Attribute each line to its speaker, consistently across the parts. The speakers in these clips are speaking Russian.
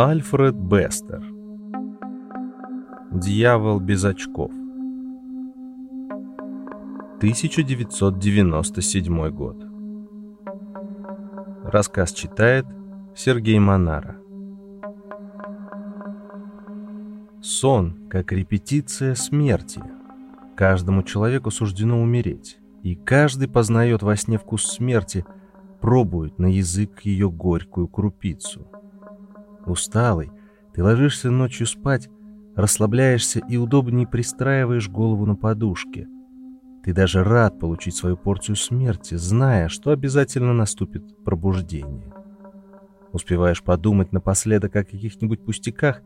Speaker 1: Альфред Бестер Дьявол без очков 1997 год Рассказ читает Сергей Монара Сон как репетиция смерти. Каждому человеку суждено умереть, и каждый познает во сне вкус смерти, пробует на язык ее горькую крупицу. Усталый, ты ложишься ночью спать, расслабляешься и удобнее пристраиваешь голову на подушке. Ты даже рад получить свою порцию смерти, зная, что обязательно наступит пробуждение. Успеваешь подумать напоследок о каких-нибудь пустяках,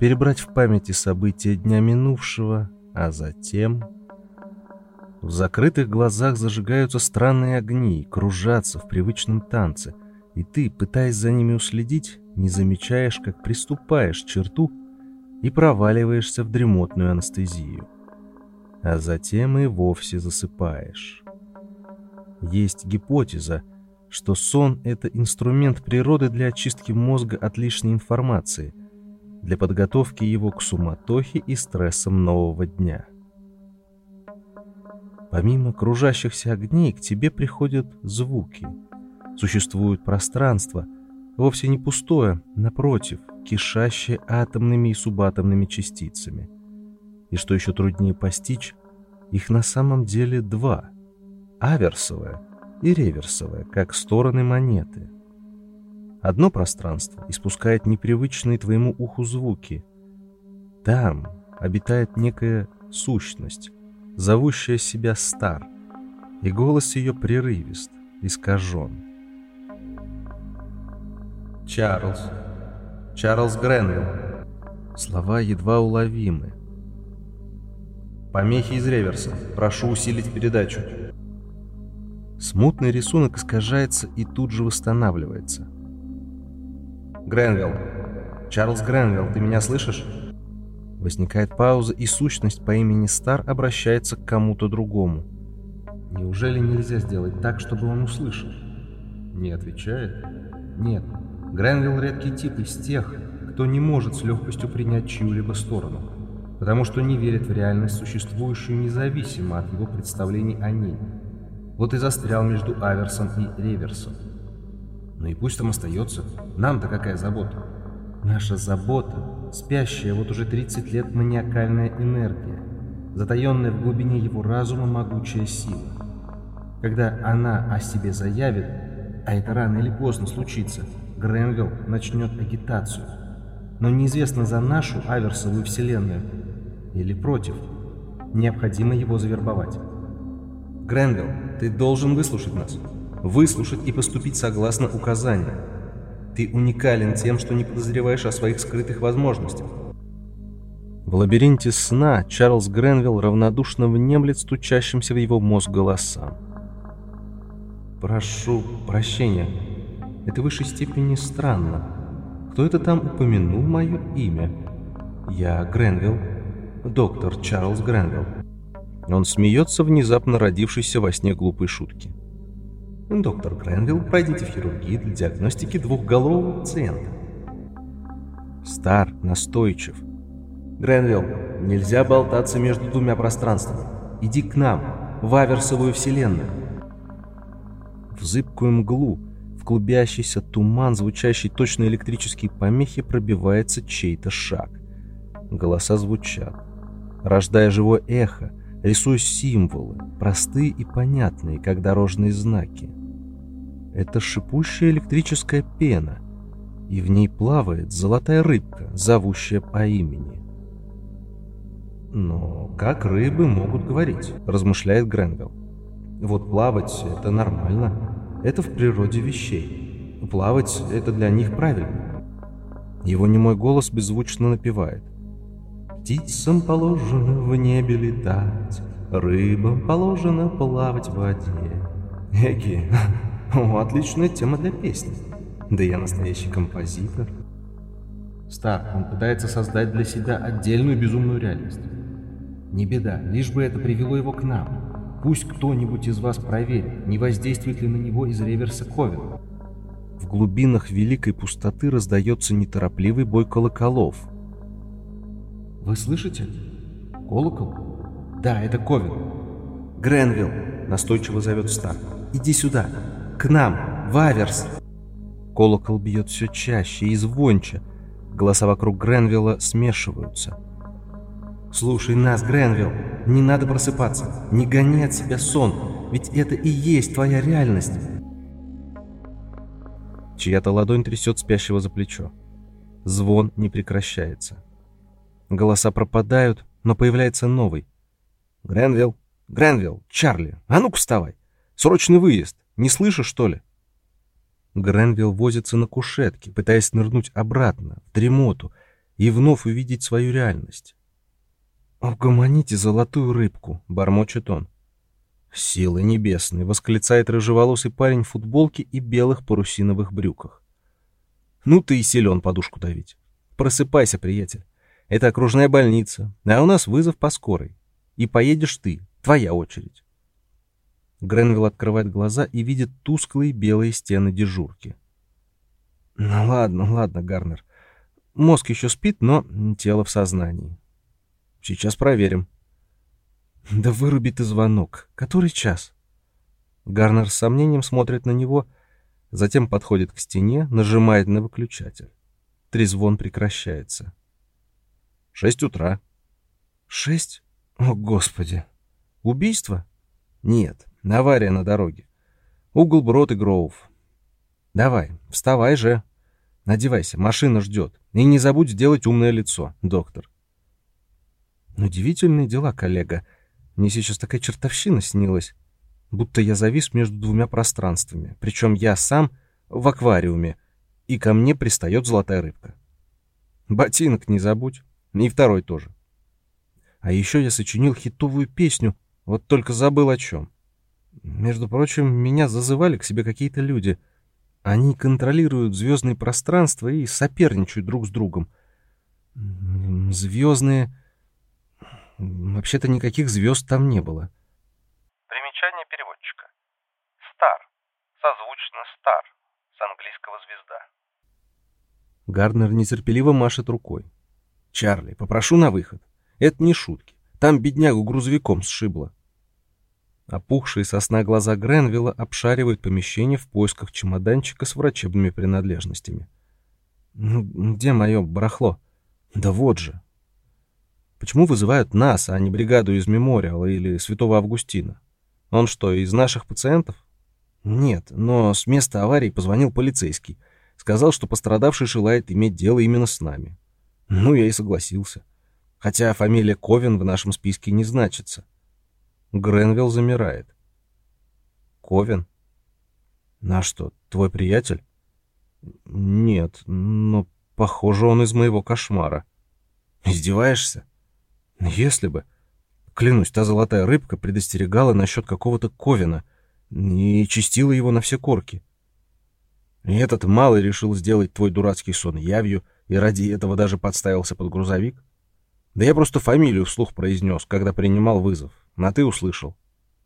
Speaker 1: перебрать в памяти события дня минувшего, а затем... В закрытых глазах зажигаются странные огни, кружатся в привычном танце, и ты, пытаясь за ними уследить, не замечаешь, как приступаешь черту и проваливаешься в дремотную анестезию. А затем и вовсе засыпаешь. Есть гипотеза, что сон — это инструмент природы для очистки мозга от лишней информации, для подготовки его к суматохе и стрессам нового дня. Помимо кружащихся огней к тебе приходят звуки. Существует пространство, вовсе не пустое, напротив, кишащее атомными и субатомными частицами. И что еще труднее постичь, их на самом деле два — аверсовое и реверсовое, как стороны монеты. Одно пространство испускает непривычные твоему уху звуки. Там обитает некая сущность, зовущая себя Стар, и голос ее прерывист, искажен.
Speaker 2: Чарльз. Чарльз Гренвилл.
Speaker 1: Слова едва уловимы.
Speaker 2: Помехи из реверса. Прошу усилить передачу.
Speaker 1: Смутный рисунок искажается и тут же восстанавливается.
Speaker 2: Гренвилл. Чарльз Гренвилл, ты меня слышишь?
Speaker 1: Возникает пауза, и сущность по имени Стар обращается к кому-то другому.
Speaker 2: Неужели нельзя сделать так, чтобы он услышал?
Speaker 1: Не отвечает?
Speaker 2: Нет. Гренвилл редкий тип из тех, кто не может с легкостью принять чью-либо сторону, потому что не верит в реальность, существующую независимо от его представлений о ней. Вот и застрял между Аверсом и Реверсом. Ну и пусть там остается. Нам-то какая забота? Наша забота — спящая вот уже 30 лет маниакальная энергия, затаенная в глубине его разума могучая сила. Когда она о себе заявит, а это рано или поздно случится, Гренвилл начнет агитацию. Но неизвестно за нашу Аверсовую вселенную или против. Необходимо его завербовать. Гренвилл, ты должен выслушать нас. Выслушать и поступить согласно указаниям. Ты уникален тем, что не подозреваешь о своих скрытых возможностях.
Speaker 1: В лабиринте сна Чарльз Гренвилл равнодушно внемлет стучащимся в его мозг голосам.
Speaker 2: «Прошу прощения. Это в высшей степени странно. Кто это там упомянул мое имя? Я Гренвилл. Доктор Чарльз Гренвилл».
Speaker 1: Он смеется внезапно родившейся во сне глупой шутки.
Speaker 2: Доктор Гренвилл, пройдите в хирургию для диагностики двухголового пациента.
Speaker 1: Стар, настойчив.
Speaker 2: Гренвилл, нельзя болтаться между двумя пространствами. Иди к нам, в Аверсовую вселенную.
Speaker 1: В зыбкую мглу, клубящийся туман, звучащий точно электрические помехи, пробивается чей-то шаг. Голоса звучат, рождая живое эхо, рисуя символы, простые и понятные, как дорожные знаки. Это шипущая электрическая пена, и в ней плавает золотая рыбка, зовущая по имени.
Speaker 2: «Но как рыбы могут говорить?» – размышляет Гренвилл. «Вот плавать – это нормально, это в природе вещей. Плавать – это для них правильно».
Speaker 1: Его немой голос беззвучно напевает.
Speaker 2: Птицам положено в небе летать, Рыбам положено плавать в воде. Эги, о, отличная тема для песни. Да я настоящий композитор. Стар, он пытается создать для себя отдельную безумную реальность. Не беда, лишь бы это привело его к нам. Пусть кто-нибудь из вас проверит, не воздействует ли на него из реверса Ковен.
Speaker 1: В глубинах великой пустоты раздается неторопливый бой колоколов.
Speaker 3: «Вы слышите? Колокол?» «Да, это Ковен».
Speaker 1: «Гренвилл!» — настойчиво зовет Стар. «Иди сюда! К нам! В Аверс!» Колокол бьет все чаще и звонче. Голоса вокруг Гренвилла смешиваются. «Слушай нас, Гренвилл! Не надо просыпаться! Не гони от себя сон! Ведь это и есть твоя реальность!» Чья-то ладонь трясет спящего за плечо. Звон не прекращается. Голоса пропадают, но появляется новый. «Гренвилл! Гренвилл! Чарли! А ну-ка вставай! Срочный выезд! Не слышишь, что ли?» Гренвилл возится на кушетке, пытаясь нырнуть обратно, в дремоту, и вновь увидеть свою реальность. «Угомоните золотую рыбку», — бормочет он. «Силы небесные!» — восклицает рыжеволосый парень в футболке и белых парусиновых брюках. «Ну ты и силен подушку давить. Просыпайся, приятель. Это окружная больница, а у нас вызов по скорой. И поедешь ты, твоя очередь». Гренвилл открывает глаза и видит тусклые белые стены дежурки. «Ну ладно, ладно, Гарнер. Мозг еще спит, но тело в сознании. Сейчас проверим». «Да выруби ты звонок. Который час?» Гарнер с сомнением смотрит на него, затем подходит к стене, нажимает на выключатель. Трезвон прекращается. «Шесть утра». «Шесть? О, Господи! Убийство?» «Нет, авария на дороге. Угол Брод и Гроув. Давай, вставай же. Надевайся, машина ждет. И не забудь сделать умное лицо, доктор». «Удивительные дела, коллега. Мне сейчас такая чертовщина снилась, будто я завис между двумя пространствами, причем я сам в аквариуме, и ко мне пристает золотая рыбка. Ботинок не забудь, и второй тоже. А еще я сочинил хитовую песню, вот только забыл о чем. Между прочим, меня зазывали к себе какие-то люди. Они контролируют звездные пространства и соперничают друг с другом. Звездные Вообще-то никаких звезд там не было.
Speaker 4: Примечание переводчика. Стар. Созвучно стар. С английского звезда.
Speaker 1: Гарднер нетерпеливо машет рукой. «Чарли, попрошу на выход. Это не шутки. Там беднягу грузовиком сшибло». Опухшие сосна глаза Гренвилла обшаривают помещение в поисках чемоданчика с врачебными принадлежностями. «Ну, где мое барахло?» «Да вот же, Почему вызывают нас, а не бригаду из Мемориала или Святого Августина? Он что, из наших пациентов? Нет, но с места аварии позвонил полицейский. Сказал, что пострадавший желает иметь дело именно с нами. Ну, я и согласился. Хотя фамилия Ковен в нашем списке не значится. Гренвилл замирает. Ковен? На что, твой приятель? Нет, но похоже, он из моего кошмара. Издеваешься? Если бы. Клянусь, та золотая рыбка предостерегала насчет какого-то Ковина и чистила его на все корки. И этот малый решил сделать твой дурацкий сон явью и ради этого даже подставился под грузовик. Да я просто фамилию вслух произнес, когда принимал вызов. А ты услышал.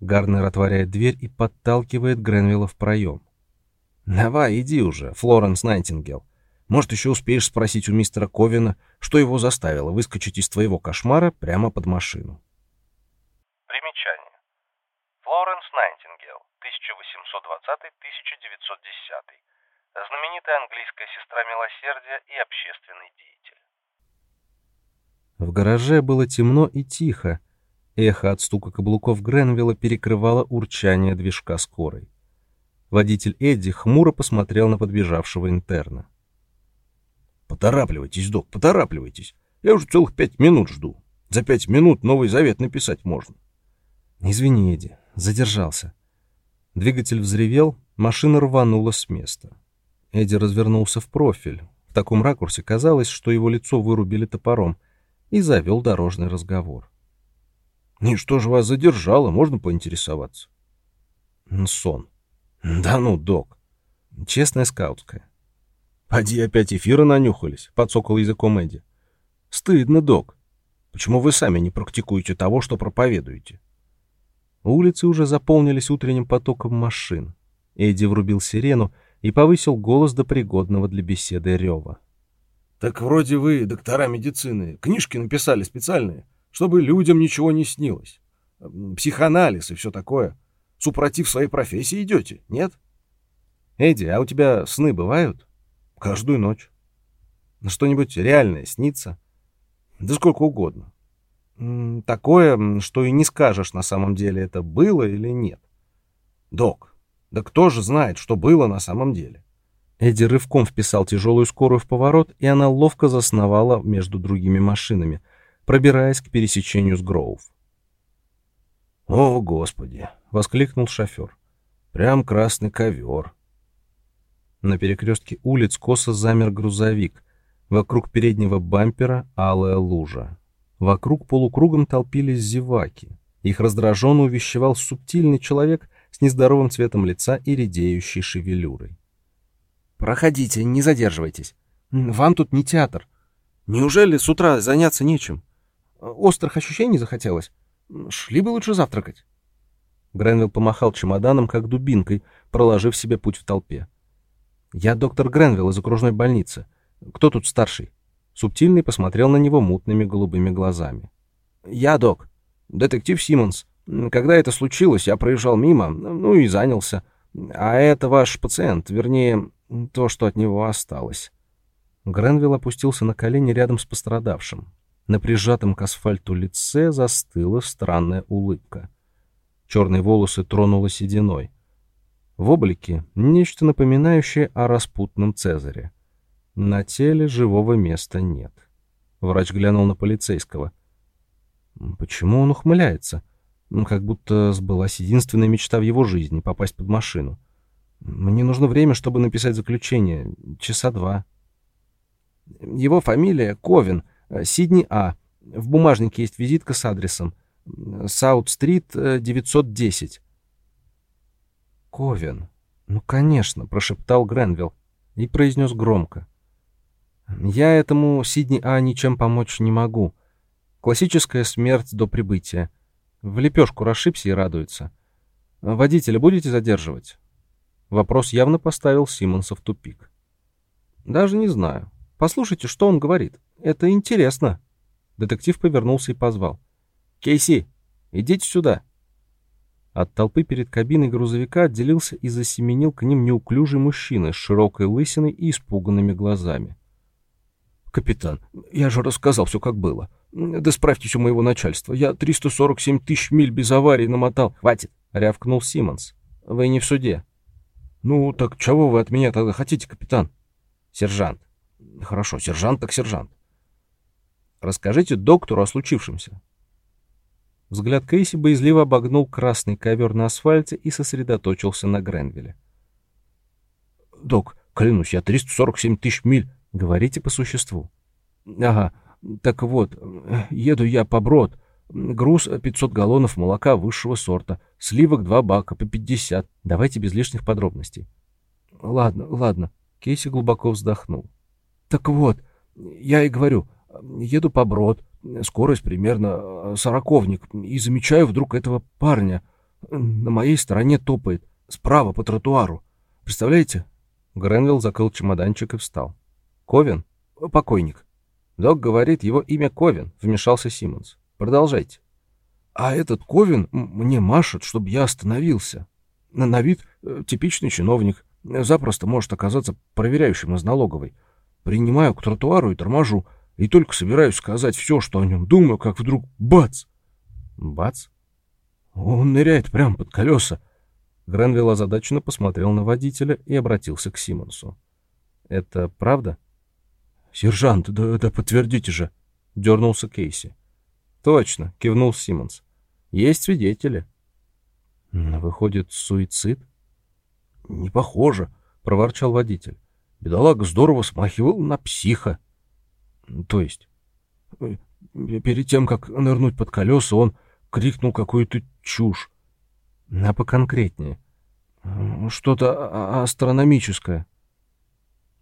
Speaker 1: Гарнер отворяет дверь и подталкивает Гренвилла в проем. «Давай, иди уже, Флоренс Найтингел. Может, еще успеешь спросить у мистера Ковина, что его заставило выскочить из твоего кошмара прямо под машину.
Speaker 4: Примечание. Флоренс Найтингел, 1820-1910. Знаменитая английская сестра милосердия и общественный деятель.
Speaker 1: В гараже было темно и тихо. Эхо от стука каблуков Гренвилла перекрывало урчание движка скорой. Водитель Эдди хмуро посмотрел на подбежавшего интерна.
Speaker 5: Поторапливайтесь, док, поторапливайтесь. Я уже целых пять минут жду. За пять минут Новый Завет написать можно.
Speaker 1: Извини, Эдди, задержался. Двигатель взревел, машина рванула с места. Эдди развернулся в профиль. В таком ракурсе казалось, что его лицо вырубили топором, и завел дорожный разговор.
Speaker 5: «И что же вас задержало, можно поинтересоваться?»
Speaker 1: «Сон». «Да ну, док. Честная скаутская.
Speaker 5: «Поди опять эфира нанюхались», — подсокал языком Эдди. «Стыдно, док. Почему вы сами не практикуете того, что проповедуете?»
Speaker 1: Улицы уже заполнились утренним потоком машин. Эдди врубил сирену и повысил голос до пригодного для беседы рева.
Speaker 6: «Так вроде вы, доктора медицины, книжки написали специальные, чтобы людям ничего не снилось. Психоанализ и все такое. Супротив своей профессии идете, нет?»
Speaker 1: «Эдди, а у тебя сны бывают?»
Speaker 6: «Каждую ночь».
Speaker 1: «Что-нибудь реальное снится?»
Speaker 6: «Да сколько угодно».
Speaker 1: «Такое, что и не скажешь на самом деле, это было или нет».
Speaker 6: «Док, да кто же знает, что было на самом деле?»
Speaker 1: Эдди рывком вписал тяжелую скорую в поворот, и она ловко засновала между другими машинами, пробираясь к пересечению с Гроув.
Speaker 6: «О, Господи!» — воскликнул шофер. «Прям красный ковер!»
Speaker 1: На перекрестке улиц косо замер грузовик. Вокруг переднего бампера алая лужа. Вокруг полукругом толпились зеваки. Их раздраженно увещевал субтильный человек с нездоровым цветом лица и редеющей шевелюрой. «Проходите, не задерживайтесь. Вам тут не театр. Неужели с утра заняться нечем? Острых ощущений захотелось? Шли бы лучше завтракать». Гренвилл помахал чемоданом, как дубинкой, проложив себе путь в толпе. «Я доктор Гренвилл из окружной больницы. Кто тут старший?» Субтильный посмотрел на него мутными голубыми глазами. «Я док. Детектив Симмонс. Когда это случилось, я проезжал мимо, ну и занялся. А это ваш пациент, вернее, то, что от него осталось. Гренвилл опустился на колени рядом с пострадавшим. На прижатом к асфальту лице застыла странная улыбка. Черные волосы тронуло сединой. В облике нечто напоминающее о распутном Цезаре. На теле живого места нет. Врач глянул на полицейского. Почему он ухмыляется? Как будто сбылась единственная мечта в его жизни — попасть под машину. Мне нужно время, чтобы написать заключение. Часа два. Его фамилия Ковин, Сидни А. В бумажнике есть визитка с адресом. Саут-стрит, 910. Ковин. Ну, конечно, прошептал Гренвилл и произнес громко. Я этому Сидни А ничем помочь не могу. Классическая смерть до прибытия. В лепешку расшибся и радуется. Водителя будете задерживать? Вопрос явно поставил Симмонса в тупик. Даже не знаю. Послушайте, что он говорит. Это интересно. Детектив повернулся и позвал. Кейси, идите сюда. От толпы перед кабиной грузовика отделился и засеменил к ним неуклюжий мужчина с широкой лысиной и испуганными глазами. «Капитан, я же рассказал все, как было. Да справьтесь у моего начальства. Я 347 тысяч миль без аварии намотал. Хватит!» — рявкнул Симмонс. «Вы не в суде». «Ну, так чего вы от меня тогда хотите, капитан?» «Сержант». «Хорошо, сержант так сержант». «Расскажите доктору о случившемся». Взгляд Кейси боязливо обогнул красный ковер на асфальте и сосредоточился на Гренвилле. «Док, клянусь, я 347 тысяч миль. Говорите по существу». «Ага, так вот, еду я по брод. Груз 500 галлонов молока высшего сорта. Сливок два бака по 50. Давайте без лишних подробностей. Ладно, ладно. Кейси глубоко вздохнул. Так вот, я и говорю, еду по брод. Скорость примерно э, сороковник. И замечаю вдруг этого парня. На моей стороне топает. Справа по тротуару. Представляете? Гренвилл закрыл чемоданчик и встал. Ковен? Покойник. Док говорит, его имя Ковен, вмешался Симмонс. Продолжайте. А этот Ковин мне машет, чтобы я остановился. На, на вид э, типичный чиновник. Запросто может оказаться проверяющим из налоговой. Принимаю к тротуару и торможу. И только собираюсь сказать все, что о нем думаю, как вдруг бац! Бац? Он ныряет прямо под колеса. Гренвилл озадаченно посмотрел на водителя и обратился к Симонсу. «Это правда?» «Сержант, да, да подтвердите же!» — дернулся Кейси. «Точно», — кивнул Симмонс. «Есть свидетели». «Выходит, суицид?» «Не похоже», — проворчал водитель. «Бедолага здорово смахивал на психа». «То есть?» «Перед тем, как нырнуть под колеса, он крикнул какую-то чушь». «А поконкретнее?» «Что-то астрономическое».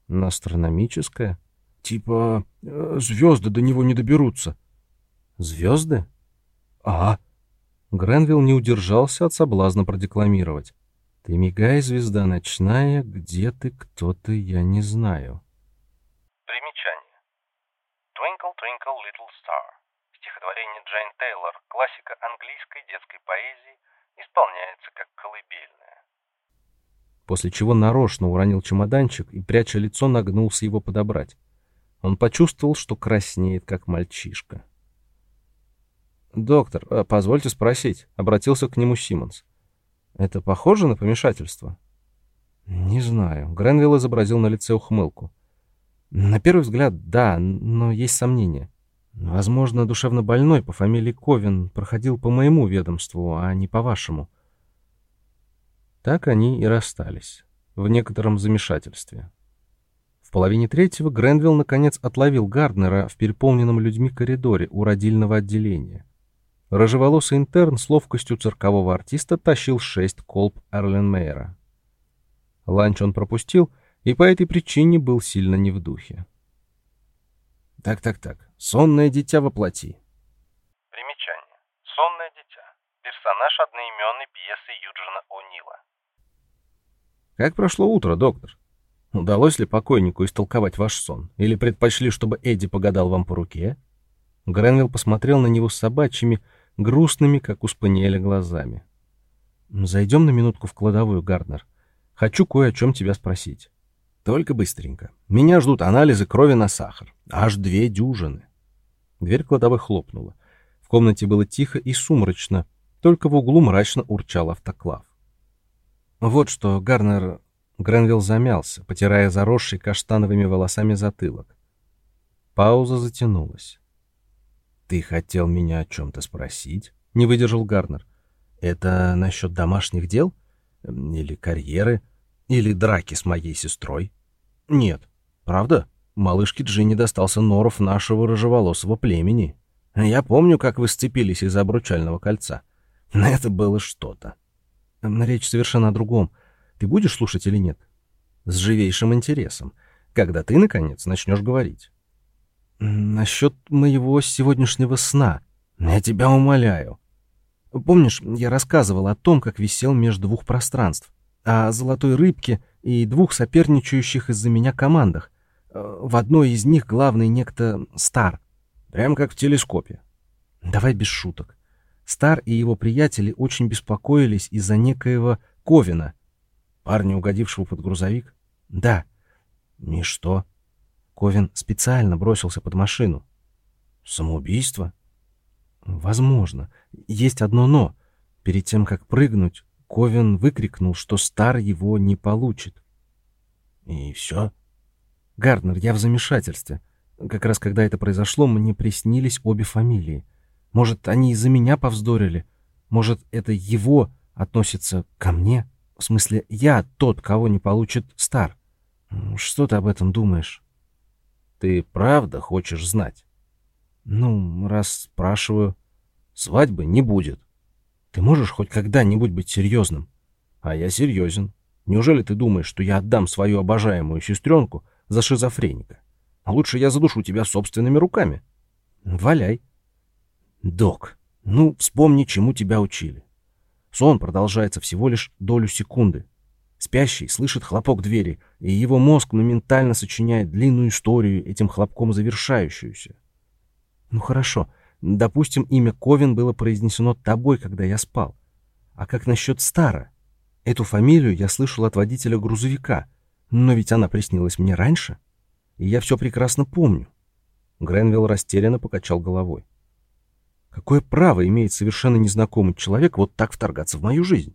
Speaker 1: «Астрономическое?» «Типа э, звезды до него не доберутся». «Звезды?» «А?» Гренвилл не удержался от соблазна продекламировать. Ты мигай, звезда ночная, где ты, кто ты, я не знаю.
Speaker 7: Twinkle, Twinkle, Little Star. Стихотворение Джейн Тейлор, классика английской детской поэзии, исполняется как колыбельная.
Speaker 1: После чего нарочно уронил чемоданчик и, пряча лицо, нагнулся его подобрать. Он почувствовал, что краснеет, как мальчишка. «Доктор, э, позвольте спросить», — обратился к нему Симмонс. «Это похоже на помешательство?» «Не знаю». Гренвилл изобразил на лице ухмылку. «На первый взгляд, да, но есть сомнения. Возможно, душевно больной по фамилии Ковин проходил по моему ведомству, а не по вашему». Так они и расстались, в некотором замешательстве. В половине третьего Гренвилл наконец отловил Гарднера в переполненном людьми коридоре у родильного отделения. Рыжеволосый интерн с ловкостью циркового артиста тащил шесть колб Эрленмейера. Ланч он пропустил и по этой причине был сильно не в духе. Так-так-так, сонное дитя воплоти.
Speaker 7: Примечание. Сонное дитя. Персонаж одноименной пьесы Юджина О'Нила.
Speaker 1: Как прошло утро, доктор? Удалось ли покойнику истолковать ваш сон? Или предпочли, чтобы Эдди погадал вам по руке? Гренвилл посмотрел на него с собачьими, грустными, как у спаниеля, глазами. «Зайдем на минутку в кладовую, Гарднер. Хочу кое о чем тебя спросить. Только быстренько. Меня ждут анализы крови на сахар. Аж две дюжины». Дверь кладовой хлопнула. В комнате было тихо и сумрачно, только в углу мрачно урчал автоклав. «Вот что, Гарнер...» Гренвилл замялся, потирая заросший каштановыми волосами затылок. Пауза затянулась. «Ты хотел меня о чем-то спросить?» — не выдержал Гарнер. «Это насчет домашних дел? Или карьеры? Или драки с моей сестрой?» «Нет. Правда? Малышке Джинни достался норов нашего рыжеволосого племени. Я помню, как вы сцепились из-за обручального кольца. Это было что-то. Речь совершенно о другом. Ты будешь слушать или нет?» «С живейшим интересом. Когда ты, наконец, начнешь говорить». Насчет моего сегодняшнего сна. Я тебя умоляю. Помнишь, я рассказывал о том, как висел между двух пространств, о золотой рыбке и двух соперничающих из-за меня командах. В одной из них главный некто Стар. Прям как в телескопе. Давай без шуток. Стар и его приятели очень беспокоились из-за некоего Ковина. Парня, угодившего под грузовик? Да. И что? Ковин специально бросился под машину. Самоубийство? Возможно. Есть одно «но». Перед тем, как прыгнуть, Ковин выкрикнул, что Стар его не получит. И все? Гарднер, я в замешательстве. Как раз когда это произошло, мне приснились обе фамилии. Может, они из-за меня повздорили? Может, это его относится ко мне? В смысле, я тот, кого не получит Стар. Что ты об этом думаешь? Ты правда хочешь знать? Ну, раз спрашиваю, свадьбы не будет. Ты можешь хоть когда-нибудь быть серьезным? А я серьезен. Неужели ты думаешь, что я отдам свою обожаемую сестренку за шизофреника? А лучше я задушу тебя собственными руками. Валяй. Док, ну вспомни, чему тебя учили. Сон продолжается всего лишь долю секунды. Спящий слышит хлопок двери, и его мозг моментально сочиняет длинную историю, этим хлопком завершающуюся. Ну хорошо, допустим, имя Ковин было произнесено тобой, когда я спал. А как насчет Стара? Эту фамилию я слышал от водителя грузовика, но ведь она приснилась мне раньше, и я все прекрасно помню. Гренвилл растерянно покачал головой. Какое право имеет совершенно незнакомый человек вот так вторгаться в мою жизнь?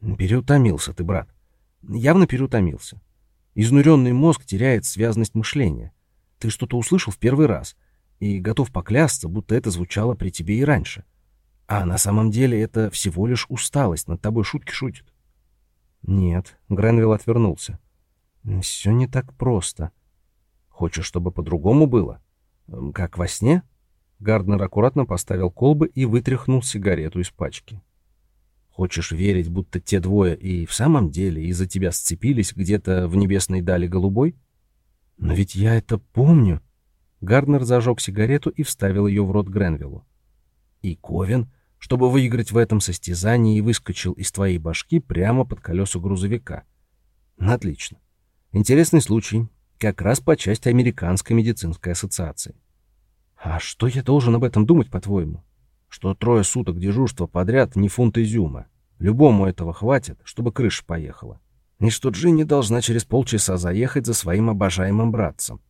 Speaker 1: Переутомился ты, брат. Явно переутомился. Изнуренный мозг теряет связность мышления. Ты что-то услышал в первый раз и готов поклясться, будто это звучало при тебе и раньше. А на самом деле это всего лишь усталость, над тобой шутки шутит. Нет, Гренвилл отвернулся. Все не так просто. Хочешь, чтобы по-другому было? Как во сне? Гарднер аккуратно поставил колбы и вытряхнул сигарету из пачки. Хочешь верить, будто те двое и в самом деле из-за тебя сцепились где-то в небесной дали голубой? Но ведь я это помню. Гарднер зажег сигарету и вставил ее в рот Гренвиллу. И Ковен, чтобы выиграть в этом состязании выскочил из твоей башки прямо под колеса грузовика. Отлично. Интересный случай, как раз по части Американской медицинской ассоциации. А что я должен об этом думать, по-твоему? Что трое суток дежурства подряд не фунт изюма. Любому этого хватит, чтобы крыша поехала. И что Джинни должна через полчаса заехать за своим обожаемым братцем.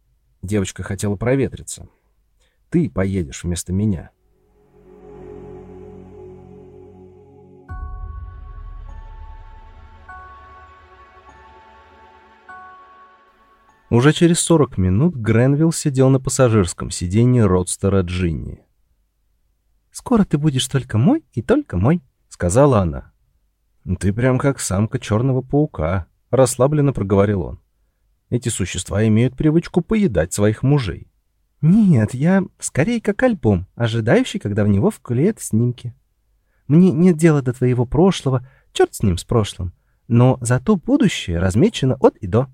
Speaker 1: Девочка хотела проветриться. Ты поедешь вместо меня. Уже через 40 минут Гренвилл сидел на пассажирском сиденье родстера Джинни. «Скоро ты будешь только мой и только мой», — сказала она. «Ты прям как самка черного паука», — расслабленно проговорил он. «Эти существа имеют привычку поедать своих мужей». «Нет, я скорее как альбом, ожидающий, когда в него вклеят снимки. Мне нет дела до твоего прошлого, черт с ним, с прошлым, но зато будущее размечено от и до»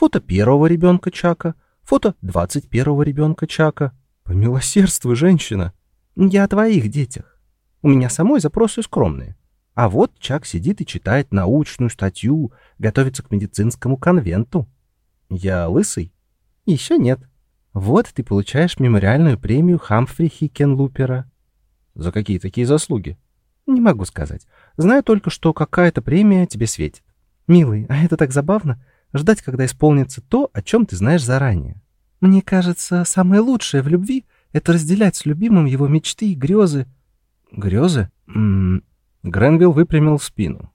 Speaker 1: фото первого ребенка Чака, фото двадцать первого ребенка Чака. Помилосердствуй, женщина. Я о твоих детях. У меня самой запросы скромные. А вот Чак сидит и читает научную статью, готовится к медицинскому конвенту. Я лысый? Еще нет. Вот ты получаешь мемориальную премию Хамфри Хикенлупера. За какие такие заслуги? Не могу сказать. Знаю только, что какая-то премия тебе светит. Милый, а это так забавно ждать, когда исполнится то, о чем ты знаешь заранее. Мне кажется, самое лучшее в любви — это разделять с любимым его мечты и грезы. Грезы? М -м Гренвилл выпрямил спину.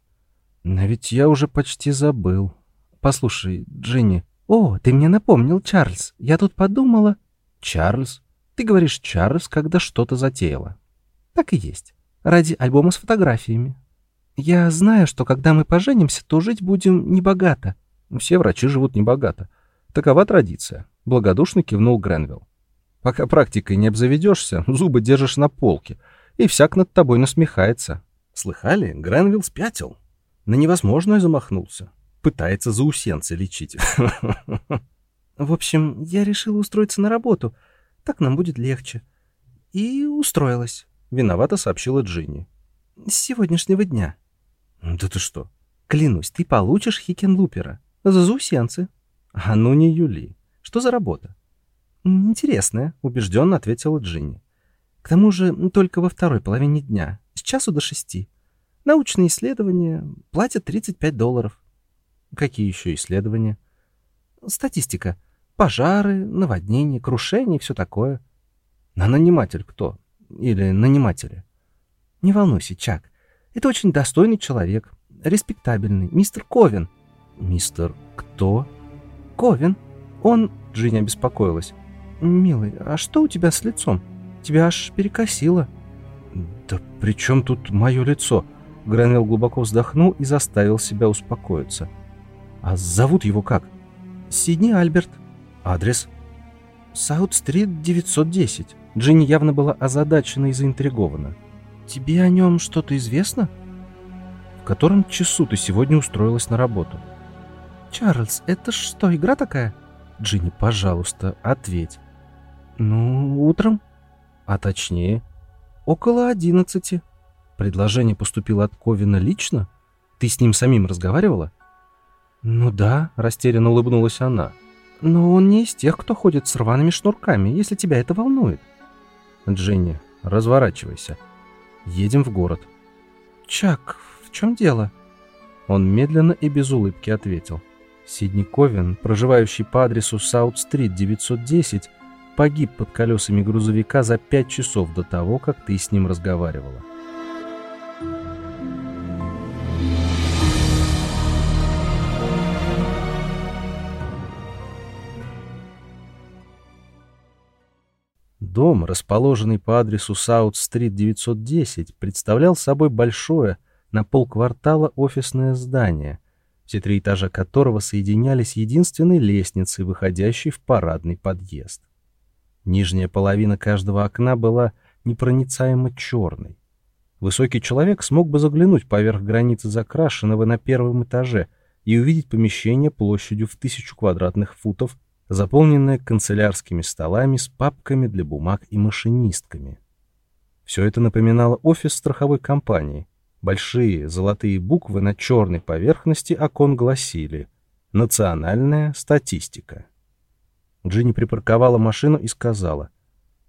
Speaker 1: Но ведь я уже почти забыл. Послушай, Джинни. О, ты мне напомнил, Чарльз. Я тут подумала... Чарльз? Ты говоришь Чарльз, когда что-то затеяла. Так и есть. Ради альбома с фотографиями. Я знаю, что когда мы поженимся, то жить будем небогато. Все врачи живут небогато. Такова традиция. Благодушно кивнул Гренвилл. Пока практикой не обзаведешься, зубы держишь на полке, и всяк над тобой насмехается. Слыхали? Гренвилл спятил. На невозможное замахнулся. Пытается заусенцы лечить. В общем, я решила устроиться на работу. Так нам будет легче. И устроилась. Виновато сообщила Джинни. С сегодняшнего дня. Да ты что? Клянусь, ты получишь Хикенлупера. Заусенцы. А ну не Юли. Что за работа? Интересная, убежденно ответила Джинни. К тому же только во второй половине дня, с часу до шести. Научные исследования платят 35 долларов. Какие еще исследования? Статистика. Пожары, наводнения, крушения и все такое. А наниматель кто? Или наниматели? Не волнуйся, Чак. Это очень достойный человек, респектабельный, мистер Ковен. «Мистер кто?» «Ковин. Он...» — Джинни обеспокоилась. «Милый, а что у тебя с лицом? Тебя аж перекосило». «Да при чем тут мое лицо?» Гранвилл глубоко вздохнул и заставил себя успокоиться. «А зовут его как?» «Сидни Альберт». «Адрес?» «Саут-стрит, 910». Джинни явно была озадачена и заинтригована. «Тебе о нем что-то известно?» «В котором часу ты сегодня устроилась на работу?» «Чарльз, это что, игра такая?» «Джинни, пожалуйста, ответь». «Ну, утром?» «А точнее?» «Около одиннадцати». «Предложение поступило от Ковина лично? Ты с ним самим разговаривала?» «Ну да», — растерянно улыбнулась она. «Но он не из тех, кто ходит с рваными шнурками, если тебя это волнует». «Джинни, разворачивайся. Едем в город». «Чак, в чем дело?» Он медленно и без улыбки ответил. Сидни Ковен, проживающий по адресу Саут-стрит 910, погиб под колесами грузовика за пять часов до того, как ты с ним разговаривала. Дом, расположенный по адресу Саут-стрит 910, представлял собой большое, на полквартала офисное здание – все три этажа которого соединялись единственной лестницей, выходящей в парадный подъезд. Нижняя половина каждого окна была непроницаемо черной. Высокий человек смог бы заглянуть поверх границы закрашенного на первом этаже и увидеть помещение площадью в тысячу квадратных футов, заполненное канцелярскими столами с папками для бумаг и машинистками. Все это напоминало офис страховой компании. Большие золотые буквы на черной поверхности окон гласили «Национальная статистика». Джинни припарковала машину и сказала,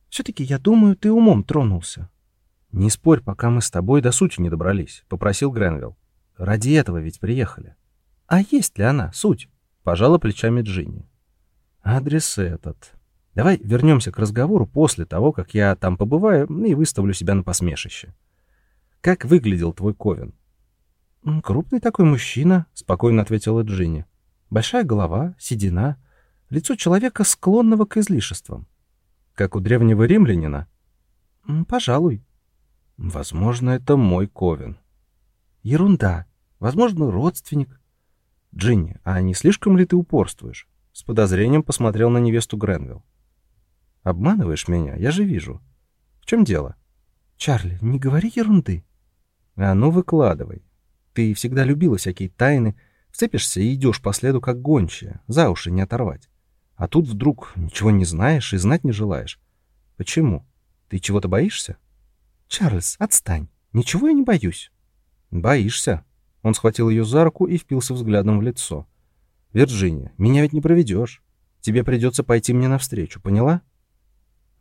Speaker 1: «Все-таки, я думаю, ты умом тронулся». «Не спорь, пока мы с тобой до сути не добрались», — попросил Гренвилл. «Ради этого ведь приехали». «А есть ли она, суть?» — пожала плечами Джинни. «Адрес этот. Давай вернемся к разговору после того, как я там побываю и выставлю себя на посмешище. Как выглядел твой Ковен?» «Крупный такой мужчина», — спокойно ответила Джинни. «Большая голова, седина, лицо человека, склонного к излишествам». «Как у древнего римлянина?» «Пожалуй», Возможно, это мой Ковен. Ерунда. Возможно, родственник. Джинни, а не слишком ли ты упорствуешь? С подозрением посмотрел на невесту Гренвилл. Обманываешь меня, я же вижу. В чем дело? Чарли, не говори ерунды. А ну выкладывай. Ты всегда любила всякие тайны, вцепишься и идешь по следу как гончая, за уши не оторвать. А тут вдруг ничего не знаешь и знать не желаешь. Почему? Ты чего-то боишься? «Чарльз, отстань. Ничего я не боюсь». «Боишься?» Он схватил ее за руку и впился взглядом в лицо. «Вирджиния, меня ведь не проведешь. Тебе придется пойти мне навстречу, поняла?»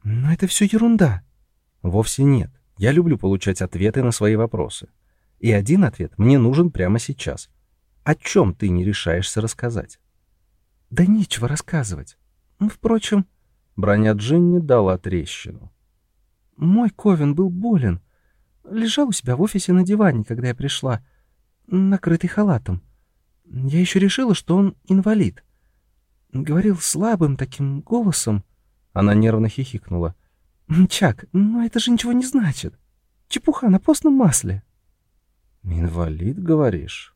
Speaker 1: «Но это все ерунда». «Вовсе нет. Я люблю получать ответы на свои вопросы. И один ответ мне нужен прямо сейчас. О чем ты не решаешься рассказать?» «Да нечего рассказывать. Впрочем...» Броня Джинни дала трещину. Мой Ковен был болен. Лежал у себя в офисе на диване, когда я пришла, накрытый халатом. Я еще решила, что он инвалид. Говорил слабым таким голосом. Она нервно хихикнула. «Чак, но это же ничего не значит. Чепуха на постном масле». «Инвалид, говоришь?»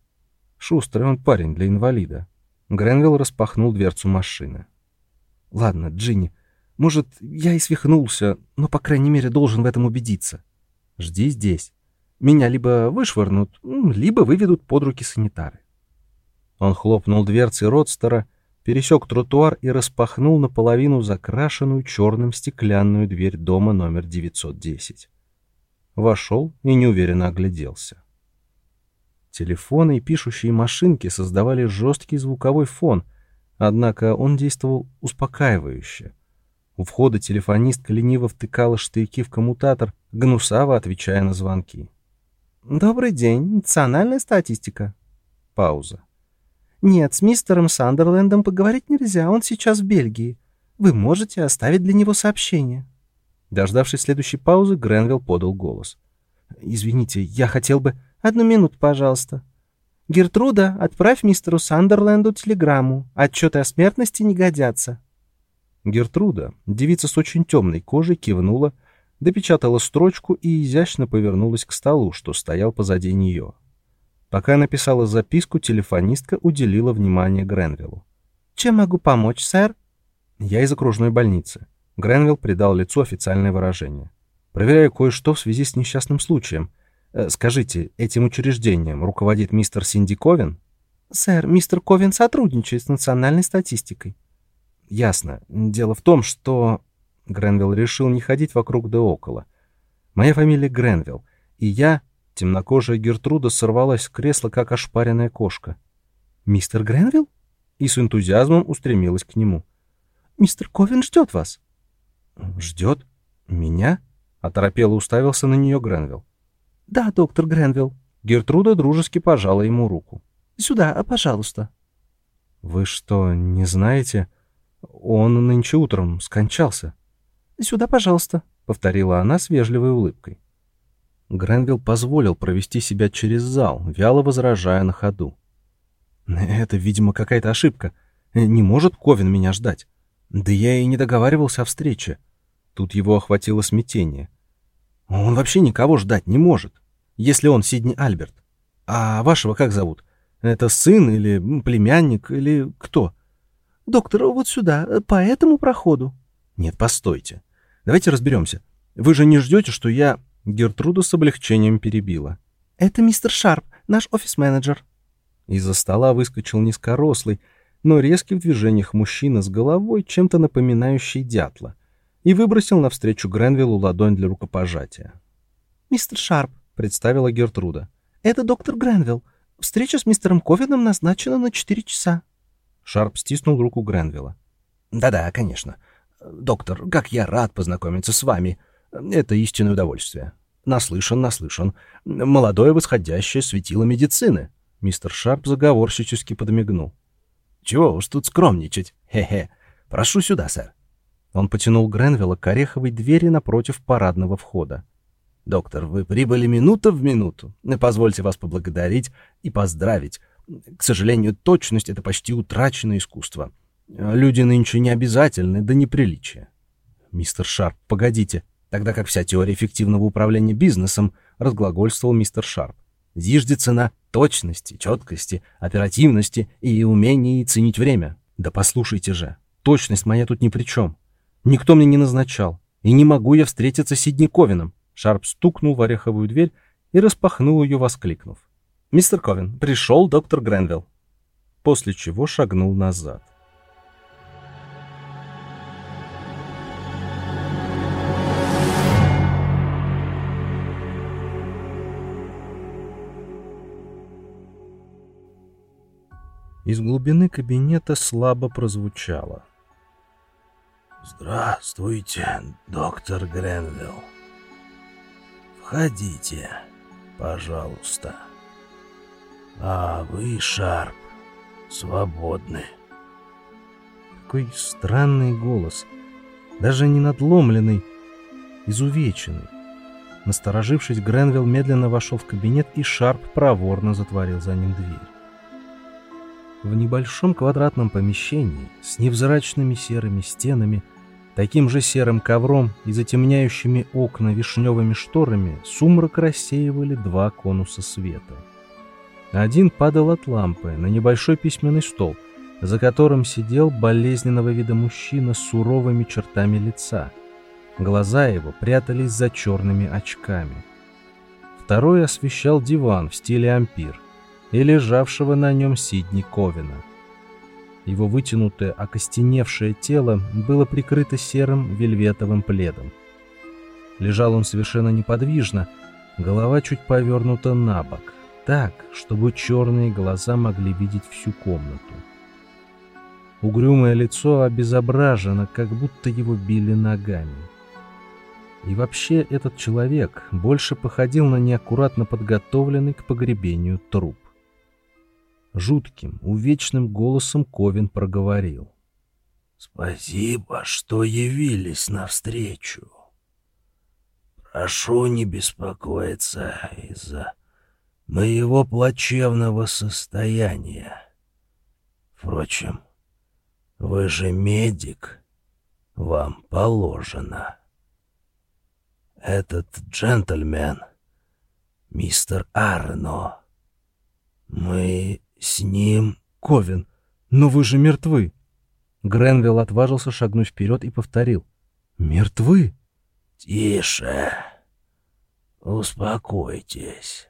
Speaker 1: Шустрый он парень для инвалида. Гренвилл распахнул дверцу машины. «Ладно, Джинни, может, я и свихнулся, но, по крайней мере, должен в этом убедиться. Жди здесь. Меня либо вышвырнут, либо выведут под руки санитары. Он хлопнул дверцей Родстера, пересек тротуар и распахнул наполовину закрашенную черным стеклянную дверь дома номер 910. Вошел и неуверенно огляделся. Телефоны и пишущие машинки создавали жесткий звуковой фон, однако он действовал успокаивающе. У входа телефонистка лениво втыкала штыки в коммутатор, гнусаво отвечая на звонки. «Добрый день. Национальная статистика». Пауза. «Нет, с мистером Сандерлендом поговорить нельзя, он сейчас в Бельгии. Вы можете оставить для него сообщение». Дождавшись следующей паузы, Гренвилл подал голос. «Извините, я хотел бы...» «Одну минуту, пожалуйста. Гертруда, отправь мистеру Сандерленду телеграмму. Отчеты о смертности не годятся». Гертруда, девица с очень темной кожей, кивнула, допечатала строчку и изящно повернулась к столу, что стоял позади нее. Пока написала записку, телефонистка уделила внимание Гренвиллу.
Speaker 8: «Чем могу помочь, сэр?»
Speaker 1: «Я из окружной больницы». Гренвилл придал лицу официальное выражение. «Проверяю кое-что в связи с несчастным случаем. Э, скажите, этим учреждением руководит мистер Синди Ковен?»
Speaker 8: «Сэр, мистер Ковен сотрудничает с национальной статистикой».
Speaker 1: Ясно. Дело в том, что... Гренвилл решил не ходить вокруг да около. Моя фамилия Гренвилл, и я... Темнокожая Гертруда сорвалась с кресла, как ошпаренная кошка.
Speaker 8: «Мистер Гренвилл?»
Speaker 1: И с энтузиазмом устремилась к нему.
Speaker 8: «Мистер Ковен ждет вас».
Speaker 1: «Ждет? Меня?» Оторопело уставился на нее Гренвилл.
Speaker 8: «Да, доктор Гренвилл».
Speaker 1: Гертруда дружески пожала ему руку.
Speaker 8: «Сюда, пожалуйста».
Speaker 1: «Вы что, не знаете?» Он нынче утром скончался.
Speaker 8: «Сюда, пожалуйста», — повторила она с вежливой улыбкой.
Speaker 1: Гренвилл позволил провести себя через зал, вяло возражая на ходу. «Это, видимо, какая-то ошибка. Не может Ковин меня ждать. Да я и не договаривался о встрече». Тут его охватило смятение. «Он вообще никого ждать не может, если он Сидни Альберт. А вашего как зовут? Это сын или племянник или кто?»
Speaker 8: «Доктор, вот сюда, по этому проходу».
Speaker 1: «Нет, постойте. Давайте разберемся. Вы же не ждете, что я...» Гертруда с облегчением перебила.
Speaker 8: «Это мистер Шарп, наш офис-менеджер».
Speaker 1: Из-за стола выскочил низкорослый, но резкий в движениях мужчина с головой, чем-то напоминающий дятла, и выбросил навстречу Гренвиллу ладонь для рукопожатия. «Мистер Шарп», — представила Гертруда. «Это доктор Гренвилл. Встреча с мистером Ковином назначена на четыре часа». Шарп стиснул руку Гренвилла. «Да-да, конечно. Доктор, как я рад познакомиться с вами. Это истинное удовольствие. Наслышан, наслышан. Молодое восходящее светило медицины». Мистер Шарп заговорщически подмигнул. «Чего уж тут скромничать? Хе-хе. Прошу сюда, сэр». Он потянул Гренвилла к ореховой двери напротив парадного входа. «Доктор, вы прибыли минута в минуту. Позвольте вас поблагодарить и поздравить. К сожалению, точность — это почти утраченное искусство. Люди нынче не обязательны до неприличия». «Мистер Шарп, погодите. Тогда как вся теория эффективного управления бизнесом, разглагольствовал мистер Шарп. Зиждется на точности, четкости, оперативности и умении ценить время. Да послушайте же, точность моя тут ни при чем. Никто мне не назначал, и не могу я встретиться с Сидни Ковином. Шарп стукнул в ореховую дверь и распахнул ее, воскликнув. «Мистер Ковин, пришел доктор Гренвилл». После чего шагнул назад. Из глубины кабинета слабо прозвучало.
Speaker 9: «Здравствуйте, доктор Гренвилл. Входите, пожалуйста. А вы, Шарп, свободны».
Speaker 1: Какой странный голос, даже не надломленный, изувеченный. Насторожившись, Гренвилл медленно вошел в кабинет, и Шарп проворно затворил за ним дверь. В небольшом квадратном помещении с невзрачными серыми стенами, таким же серым ковром и затемняющими окна вишневыми шторами сумрак рассеивали два конуса света. Один падал от лампы на небольшой письменный стол, за которым сидел болезненного вида мужчина с суровыми чертами лица. Глаза его прятались за черными очками. Второй освещал диван в стиле ампир — и лежавшего на нем Сидни Ковина. Его вытянутое, окостеневшее тело было прикрыто серым вельветовым пледом. Лежал он совершенно неподвижно, голова чуть повернута на бок, так, чтобы черные глаза могли видеть всю комнату. Угрюмое лицо обезображено, как будто его били ногами. И вообще этот человек больше походил на неаккуратно подготовленный к погребению труп. Жутким, увечным голосом Ковин проговорил.
Speaker 9: «Спасибо, что явились навстречу. Прошу не беспокоиться из-за моего плачевного состояния. Впрочем, вы же медик, вам положено. Этот джентльмен, мистер Арно, мы «С ним...»
Speaker 1: «Ковин, но вы же мертвы!» Гренвилл отважился шагнуть вперед и повторил. «Мертвы?»
Speaker 9: «Тише! Успокойтесь!»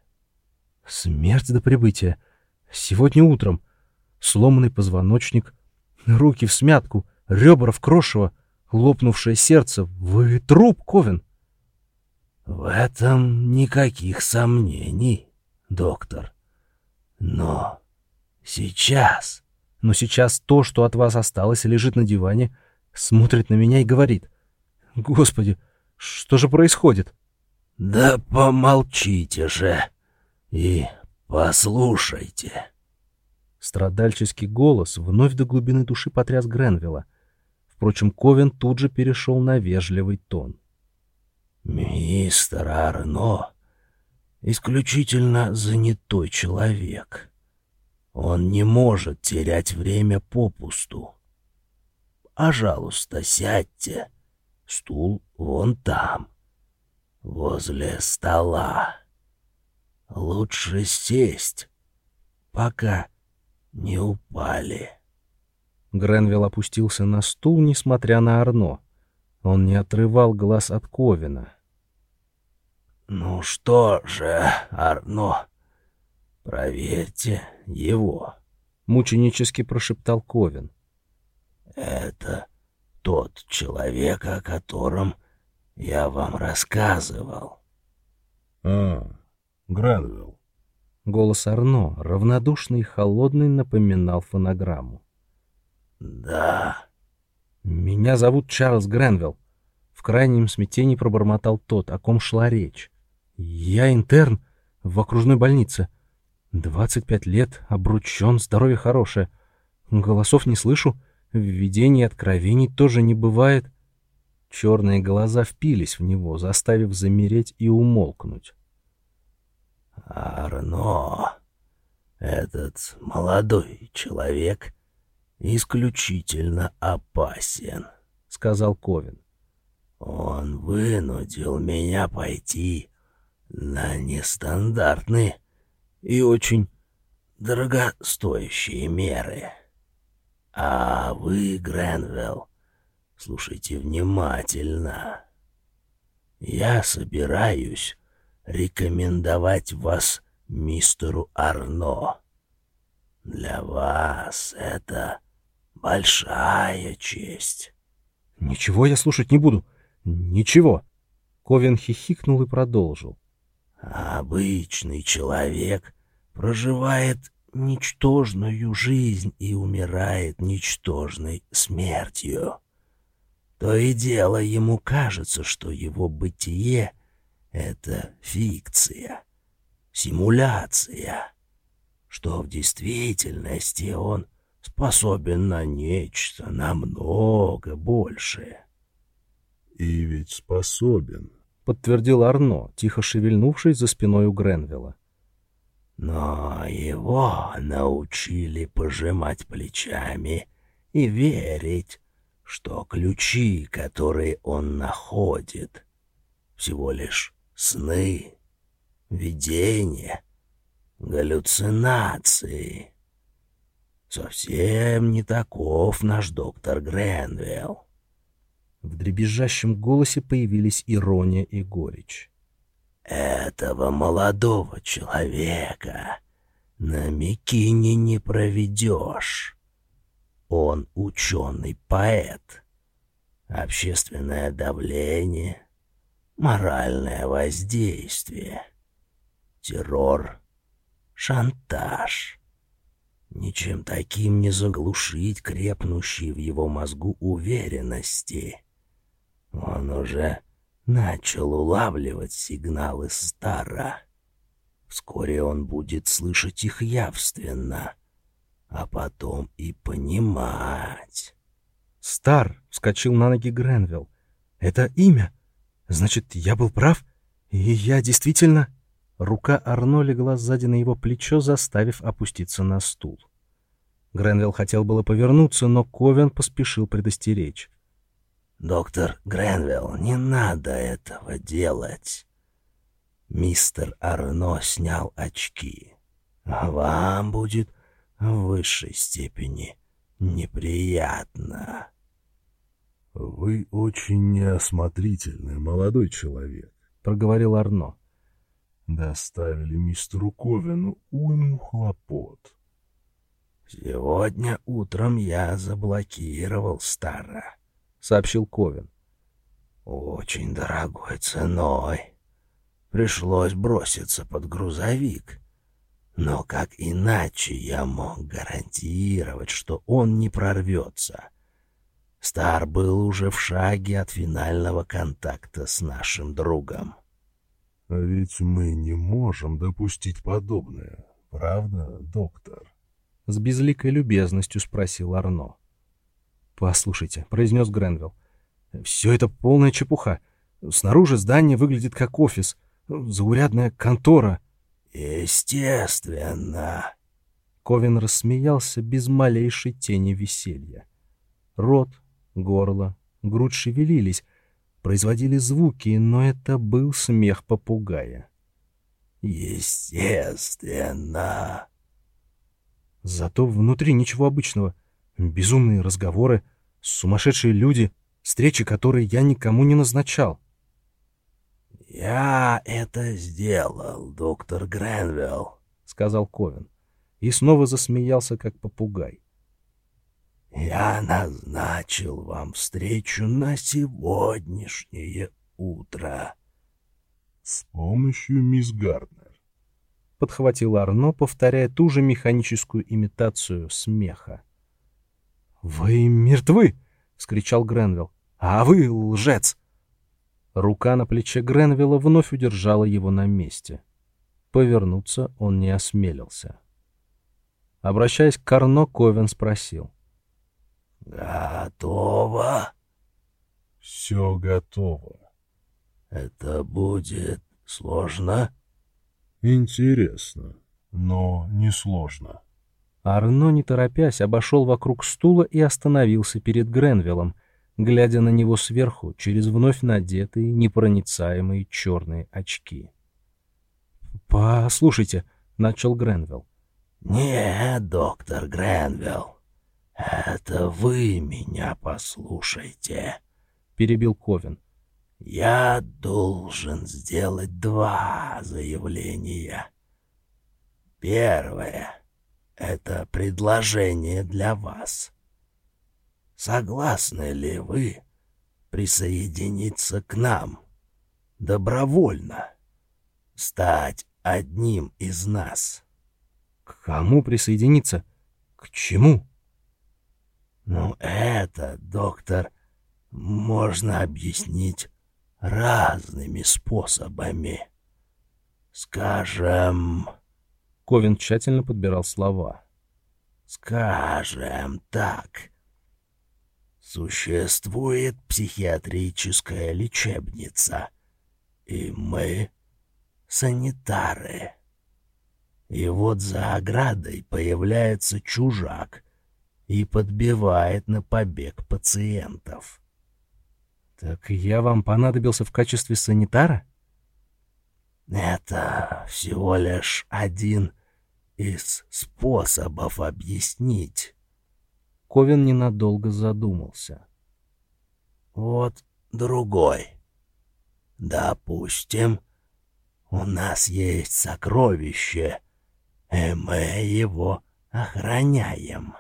Speaker 1: «Смерть до прибытия. Сегодня утром. Сломанный позвоночник, руки в смятку, ребра в крошево, лопнувшее сердце. Вы труп, Ковин!»
Speaker 9: «В этом никаких сомнений, доктор. Но Сейчас.
Speaker 1: Но сейчас то, что от вас осталось лежит на диване, смотрит на меня и говорит. Господи, что же происходит?
Speaker 9: Да помолчите же и послушайте.
Speaker 1: Страдальческий голос вновь до глубины души потряс Гренвилла. Впрочем, Ковен тут же перешел на вежливый тон.
Speaker 9: «Мистер Арно исключительно занятой человек. Он не может терять время попусту. Пожалуйста, сядьте. Стул вон там, возле стола. Лучше сесть, пока не упали.
Speaker 1: Гренвилл опустился на стул, несмотря на Арно. Он не отрывал глаз от Ковина.
Speaker 9: «Ну что же, Арно, проверьте его, —
Speaker 1: мученически прошептал Ковин.
Speaker 9: — Это тот человек, о котором я вам рассказывал.
Speaker 10: А, Гранвилл.
Speaker 11: Голос Арно, равнодушный и холодный, напоминал фонограмму.
Speaker 1: «Да».
Speaker 11: «Меня зовут Чарльз Гренвилл». В крайнем смятении пробормотал тот, о ком шла речь. «Я интерн в окружной больнице. 25 лет, обручен, здоровье хорошее. Голосов не слышу, видений откровений тоже не бывает». Черные глаза впились в него, заставив замереть и умолкнуть.
Speaker 1: «Арно, этот молодой человек исключительно опасен», — сказал Ковин. «Он вынудил меня пойти на нестандартные и очень дорогостоящие меры. А вы, Гренвелл, слушайте внимательно. Я собираюсь рекомендовать вас мистеру Арно. Для вас это большая честь.
Speaker 11: Ничего я слушать не буду. Ничего. Ковен хихикнул и продолжил.
Speaker 1: Обычный человек проживает ничтожную жизнь и умирает ничтожной смертью. То и дело ему кажется, что его бытие — это фикция, симуляция, что в действительности он способен на нечто намного большее.
Speaker 10: И ведь способен, —
Speaker 11: подтвердил Арно, тихо шевельнувшись за спиной у Гренвилла.
Speaker 1: Но его научили пожимать плечами и верить, что ключи, которые он находит, всего лишь сны, видения, галлюцинации. Совсем не таков наш доктор Гренвилл.
Speaker 11: В дребезжащем голосе появились ирония и горечь.
Speaker 1: Этого молодого человека на Микине не проведешь. Он ученый-поэт. Общественное давление, моральное воздействие, террор, шантаж. Ничем таким не заглушить крепнущие в его мозгу уверенности. Он уже начал улавливать сигналы Стара. Вскоре он будет слышать их явственно, а потом и понимать.
Speaker 11: «Стар!» — вскочил на ноги Гренвилл. «Это имя? Значит, я был прав? И я действительно...» Рука Арно легла сзади на его плечо, заставив опуститься на стул. Гренвилл хотел было повернуться, но Ковен поспешил предостеречь.
Speaker 1: «Доктор Гренвилл, не надо этого делать. Мистер Арно снял очки. Вам будет в высшей степени неприятно».
Speaker 10: «Вы очень неосмотрительный молодой человек», —
Speaker 11: проговорил Арно.
Speaker 10: «Доставили мистеру Ковину уйму хлопот».
Speaker 1: «Сегодня утром я заблокировал Стара», — сообщил Ковин. «Очень дорогой ценой. Пришлось броситься под грузовик. Но как иначе я мог гарантировать, что он не прорвется?» Стар был уже в шаге от финального контакта с нашим другом.
Speaker 10: А ведь мы не можем допустить подобное, правда, доктор?
Speaker 11: С безликой любезностью спросил Арно. «Послушайте», — произнес Гренвилл, — «все это полная чепуха. Снаружи здание выглядит как офис, заурядная контора».
Speaker 1: «Естественно».
Speaker 11: Ковин рассмеялся без малейшей тени веселья. Рот, горло, грудь шевелились, производили звуки, но это был смех попугая.
Speaker 1: «Естественно».
Speaker 11: Зато внутри ничего обычного. Безумные разговоры, сумасшедшие люди, встречи, которые я никому не назначал.
Speaker 1: «Я это сделал, доктор Гренвилл», — сказал Ковин.
Speaker 11: И снова засмеялся, как попугай.
Speaker 1: Я назначил вам встречу на сегодняшнее утро.
Speaker 10: С помощью мисс Гарднер.
Speaker 12: Подхватил Арно, повторяя ту же механическую имитацию смеха. «Вы мертвы!» — скричал Гренвилл. «А вы лжец!» Рука на плече Гренвилла вновь удержала его на месте. Повернуться он не осмелился. Обращаясь к Карно, Ковен спросил.
Speaker 1: «Готово?»
Speaker 10: «Все готово».
Speaker 1: «Это будет сложно?»
Speaker 10: «Интересно, но не сложно».
Speaker 12: Арно, не торопясь, обошел вокруг стула и остановился перед Гренвиллом, глядя на него сверху через вновь надетые непроницаемые черные очки. «Послушайте», — начал Гренвилл.
Speaker 1: «Нет, доктор Гренвилл, это вы меня послушайте», — перебил Ковин. «Я должен сделать два заявления. Первое — это предложение для вас. Согласны ли вы присоединиться к нам добровольно, стать одним из нас?»
Speaker 12: К кому присоединиться? К чему?
Speaker 1: Ну, это, доктор, можно объяснить разными способами. Скажем...
Speaker 12: Ковин тщательно подбирал слова.
Speaker 1: Скажем так. Существует психиатрическая лечебница, и мы — санитары. И вот за оградой появляется чужак и подбивает на побег пациентов.
Speaker 12: «Так я вам понадобился в качестве санитара?»
Speaker 1: «Это всего лишь один из способов объяснить».
Speaker 12: Ковин ненадолго задумался.
Speaker 1: «Вот другой. Допустим, у нас есть сокровище — и мы его охраняем.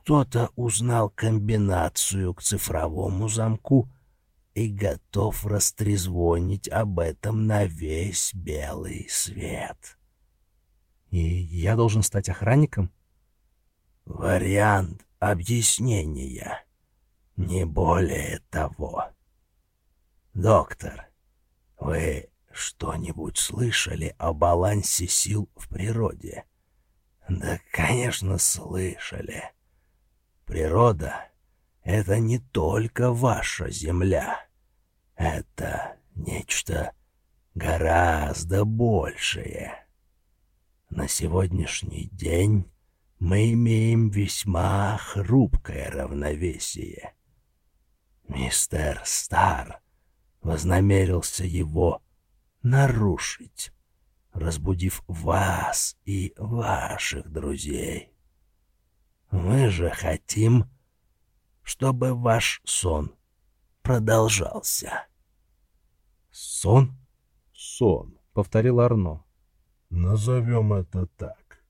Speaker 1: Кто-то узнал комбинацию к цифровому замку и готов растрезвонить об этом на весь белый свет.
Speaker 12: И я должен стать охранником?
Speaker 1: Вариант объяснения. Не более того. Доктор, вы что-нибудь слышали о балансе сил в природе? Да, конечно, слышали. Природа — это не только ваша земля. Это нечто гораздо большее. На сегодняшний день мы имеем весьма хрупкое равновесие. Мистер Стар вознамерился его нарушить, разбудив вас и ваших друзей. Мы же хотим, чтобы ваш сон продолжался.
Speaker 12: «Сон?»
Speaker 10: «Сон», —
Speaker 12: повторил Арно.
Speaker 10: «Назовем это так».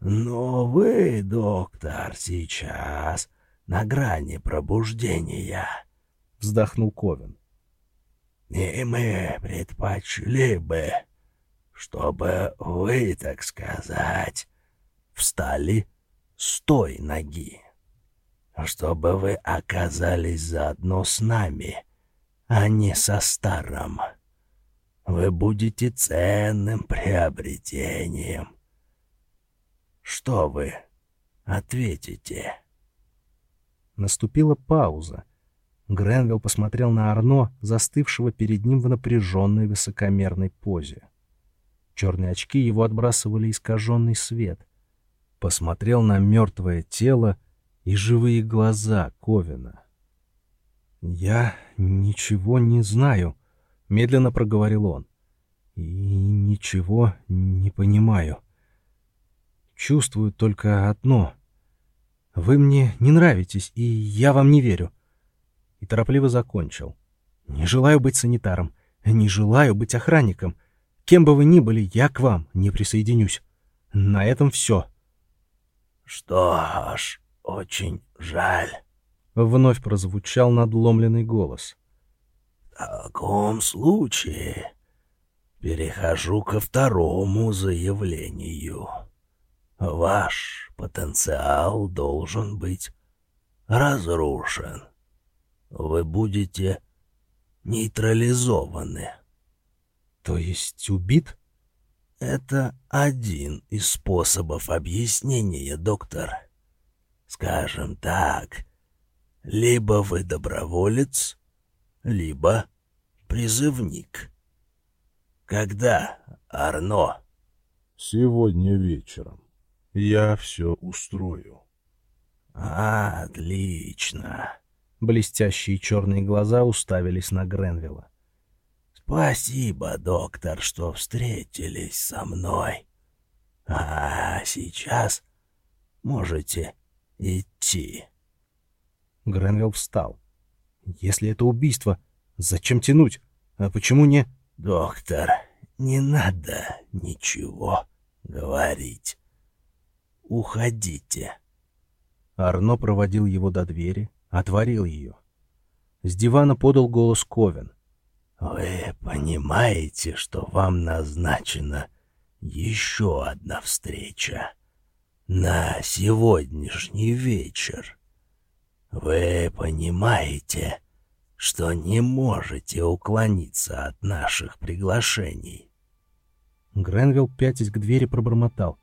Speaker 1: «Но вы, доктор, сейчас на грани пробуждения», — вздохнул Ковин. И мы предпочли бы, чтобы вы, так сказать, встали с той ноги, чтобы вы оказались заодно с нами, а не со старым. Вы будете ценным приобретением. Что вы ответите?»
Speaker 12: Наступила пауза. Гренвилл посмотрел на Арно, застывшего перед ним в напряженной высокомерной позе. Черные очки его отбрасывали искаженный свет. Посмотрел на мертвое тело и живые глаза Ковина. «Я ничего не знаю», — медленно проговорил он. «И ничего не понимаю. Чувствую только одно. Вы мне не нравитесь, и я вам не верю и торопливо закончил. «Не желаю быть санитаром, не желаю быть охранником. Кем бы вы ни были, я к вам не присоединюсь. На этом все».
Speaker 1: «Что ж, очень жаль», —
Speaker 12: вновь прозвучал надломленный голос.
Speaker 1: «В таком случае
Speaker 9: перехожу ко второму заявлению. Ваш потенциал должен быть разрушен. Вы будете нейтрализованы.
Speaker 1: То есть убит?
Speaker 9: Это один из способов объяснения, доктор. Скажем так, либо вы доброволец, либо призывник. Когда, Арно?
Speaker 10: Сегодня вечером. Я все устрою.
Speaker 9: Отлично.
Speaker 1: Блестящие черные глаза уставились на Гренвилла.
Speaker 9: Спасибо, доктор, что встретились со мной. А сейчас можете идти.
Speaker 1: Гренвилл встал. Если это убийство, зачем тянуть? А почему не...
Speaker 9: Доктор, не надо ничего говорить. Уходите.
Speaker 1: Арно проводил его до двери, отворил ее. С дивана подал голос Ковен.
Speaker 9: «Вы понимаете, что вам назначена еще одна встреча на сегодняшний вечер? Вы понимаете, что не можете уклониться от наших приглашений?»
Speaker 1: Гренвилл, пятясь к двери, пробормотал.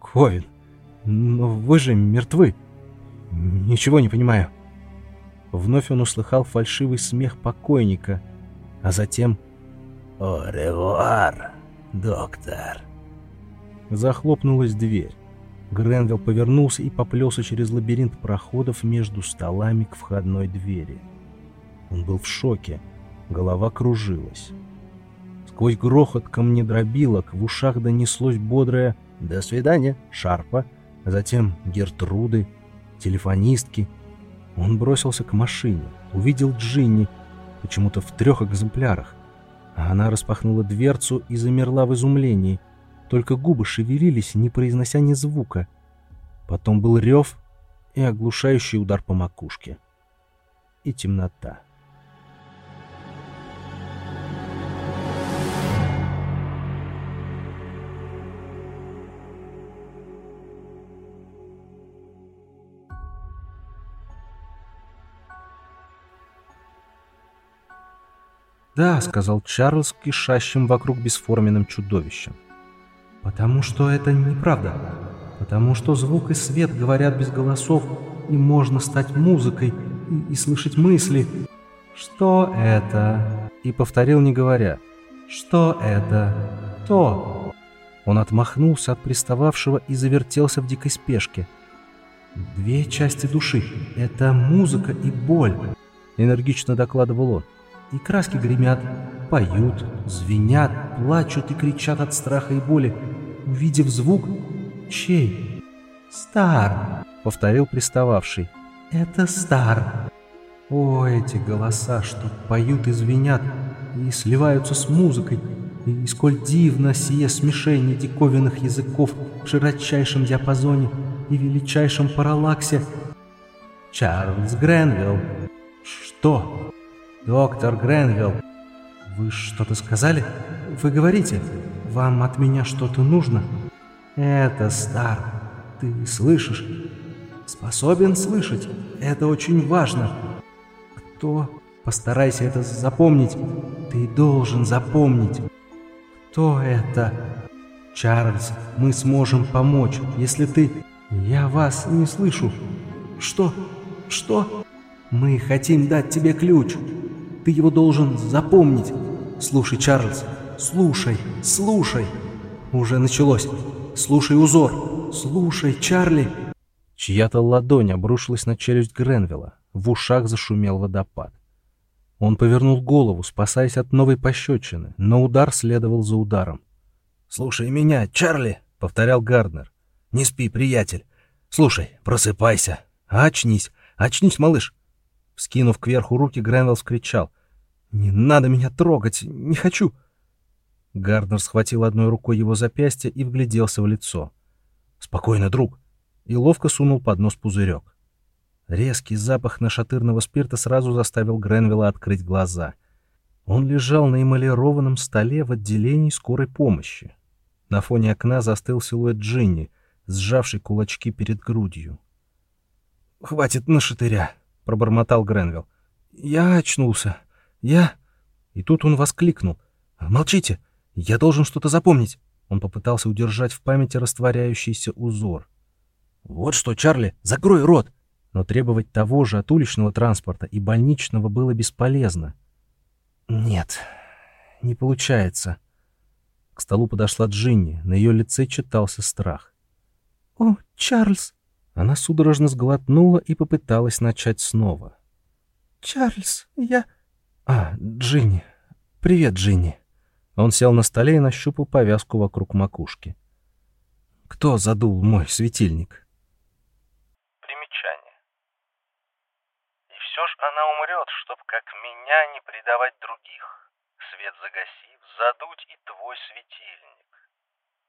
Speaker 1: «Ковин, но вы же мертвы. Ничего не понимаю». Вновь он услыхал фальшивый смех покойника — а затем...
Speaker 9: «О-ревуар, доктор!»
Speaker 1: Захлопнулась дверь. Гренвилл повернулся и поплелся через лабиринт проходов между столами к входной двери. Он был в шоке, голова кружилась. Сквозь грохот камнедробилок в ушах донеслось бодрое «До свидания, Шарпа», затем Гертруды, телефонистки. Он бросился к машине, увидел Джинни, почему-то в трех экземплярах. Она распахнула дверцу и замерла в изумлении. Только губы шевелились, не произнося ни звука. Потом был рев и оглушающий удар по макушке. И темнота. «Да», — сказал Чарльз, кишащим вокруг бесформенным чудовищем. «Потому что это неправда. Потому что звук и свет говорят без голосов, и можно стать музыкой и, и слышать мысли. Что это?» И повторил, не говоря. «Что это? То!» Он отмахнулся от пристававшего и завертелся в дикой спешке. «Две части души — это музыка и боль», — энергично докладывал он и краски гремят, поют, звенят, плачут и кричат от страха и боли, увидев звук чей? «Стар», — повторил пристававший. «Это Стар». О, эти голоса, что поют и звенят, и сливаются с музыкой, и сколь дивно сие смешение диковинных языков в широчайшем диапазоне и величайшем параллаксе. Чарльз Гренвилл. Что? «Доктор Гренвилл, вы что-то сказали? Вы говорите, вам от меня что-то нужно?» «Это Стар. Ты слышишь? Способен слышать. Это очень важно. Кто? Постарайся это запомнить. Ты должен запомнить. Кто это? Чарльз, мы сможем помочь, если ты... Я вас не слышу. Что? Что? Мы хотим дать тебе ключ. Ты его должен запомнить. Слушай, Чарльз, слушай, слушай. Уже началось. Слушай узор. Слушай, Чарли. Чья-то ладонь обрушилась на челюсть Гренвилла. В ушах зашумел водопад. Он повернул голову, спасаясь от новой пощечины, но удар следовал за ударом. «Слушай меня, Чарли!» — повторял Гарднер. «Не спи, приятель. Слушай, просыпайся. Очнись, очнись, малыш. Вскинув кверху руки, Гренвилл скричал. «Не надо меня трогать! Не хочу!» Гарднер схватил одной рукой его запястье и вгляделся в лицо. «Спокойно, друг!» и ловко сунул под нос пузырек. Резкий запах нашатырного спирта сразу заставил Гренвилла открыть глаза. Он лежал на эмалированном столе в отделении скорой помощи. На фоне окна застыл силуэт Джинни, сжавший кулачки перед грудью. «Хватит на шатыря», — пробормотал Гренвилл. «Я очнулся. Я...» И тут он воскликнул. «Молчите! Я должен что-то запомнить!» Он попытался удержать в памяти растворяющийся узор. «Вот что, Чарли, закрой рот!» Но требовать того же от уличного транспорта и больничного было бесполезно. «Нет, не получается». К столу подошла Джинни, на ее лице читался страх. «О, Чарльз!» Она судорожно сглотнула и попыталась начать снова. «Чарльз, я...» «А, Джинни. Привет, Джинни». Он сел на столе и нащупал повязку вокруг макушки. «Кто задул мой светильник?»
Speaker 13: Примечание. И все ж она умрет, чтоб как меня не предавать других. Свет загасив, задуть и твой светильник.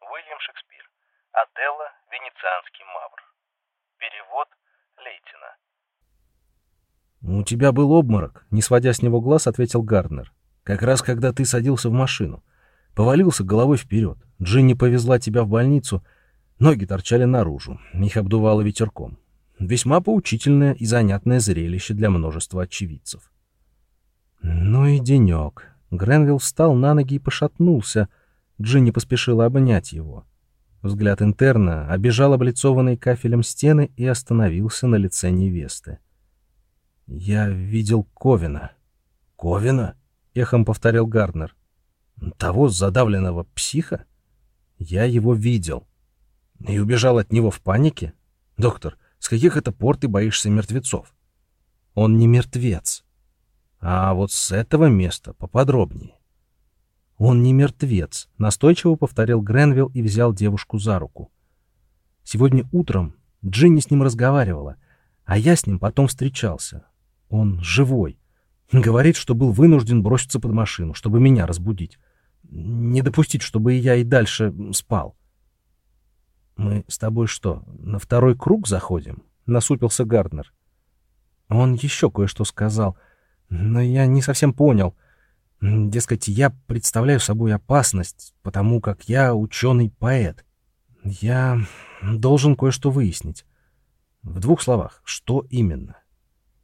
Speaker 13: Уильям Шекспир. Отелло, Венецианский мавр. Перевод Лейтина.
Speaker 1: «У тебя был обморок», — не сводя с него глаз, ответил Гарднер. «Как раз когда ты садился в машину. Повалился головой вперед. Джинни повезла тебя в больницу. Ноги торчали наружу. Их обдувало ветерком. Весьма поучительное и занятное зрелище для множества очевидцев». «Ну и денек». Гренвилл встал на ноги и пошатнулся. Джинни поспешила обнять его. Взгляд интерна обежал облицованные кафелем стены и остановился на лице невесты. «Я видел Ковина». «Ковина?» — эхом повторил Гарднер. «Того задавленного психа? Я его видел. И убежал от него в панике? Доктор, с каких это пор ты боишься мертвецов?» «Он не мертвец. А вот с этого места поподробнее». «Он не мертвец», — настойчиво повторил Гренвилл и взял девушку за руку. «Сегодня утром Джинни с ним разговаривала, а я с ним потом встречался. Он живой. Говорит, что был вынужден броситься под машину, чтобы меня разбудить. Не допустить, чтобы я и дальше спал». «Мы с тобой что, на второй круг заходим?» — насупился Гарднер. Он еще кое-что сказал, но я не совсем понял — Дескать, я представляю собой опасность, потому как я ученый-поэт. Я должен кое-что выяснить. В двух словах, что именно?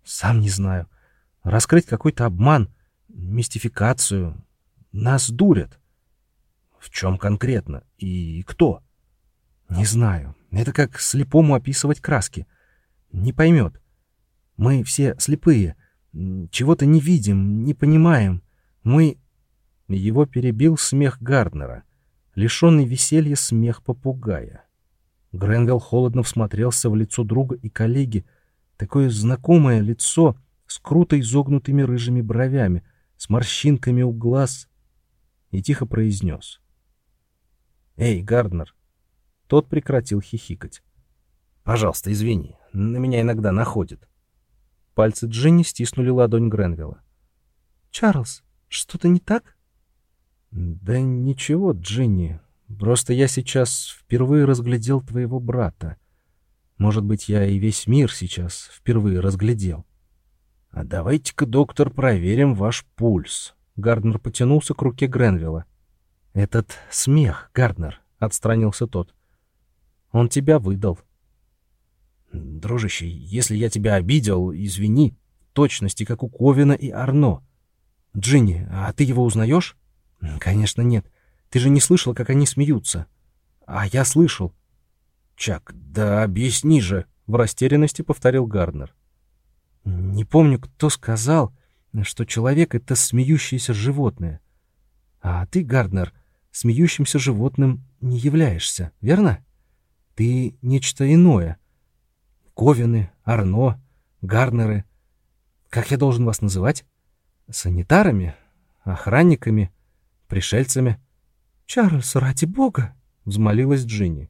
Speaker 1: Сам не знаю. Раскрыть какой-то обман, мистификацию. Нас дурят. В чем конкретно? И кто? Не знаю. Это как слепому описывать краски. Не поймет. Мы все слепые. Чего-то не видим, не понимаем. Мы...» Его перебил смех Гарднера, лишенный веселья смех попугая. Гренвилл холодно всмотрелся в лицо друга и коллеги, такое знакомое лицо с круто изогнутыми рыжими бровями, с морщинками у глаз, и тихо произнес. «Эй, Гарднер!» Тот прекратил хихикать. «Пожалуйста, извини, на меня иногда находит». Пальцы Джинни стиснули ладонь Гренвилла. «Чарльз, что-то не так? Да ничего, Джинни. Просто я сейчас впервые разглядел твоего брата. Может быть, я и весь мир сейчас впервые разглядел. А давайте-ка, доктор, проверим ваш пульс. Гарднер потянулся к руке Гренвилла. Этот смех, Гарднер, отстранился тот. Он тебя выдал. Дружище, если я тебя обидел, извини, точности, как у Ковина и Арно. «Джинни, а ты его узнаешь?» «Конечно нет. Ты же не слышал, как они смеются». «А я слышал». «Чак, да объясни же», — в растерянности повторил Гарднер. «Не помню, кто сказал, что человек — это смеющееся животное. А ты, Гарднер, смеющимся животным не являешься, верно? Ты нечто иное. Ковины, Арно, Гарднеры. Как я должен вас называть?» Санитарами? Охранниками? Пришельцами? «Чарльз, ради бога!» — взмолилась Джинни.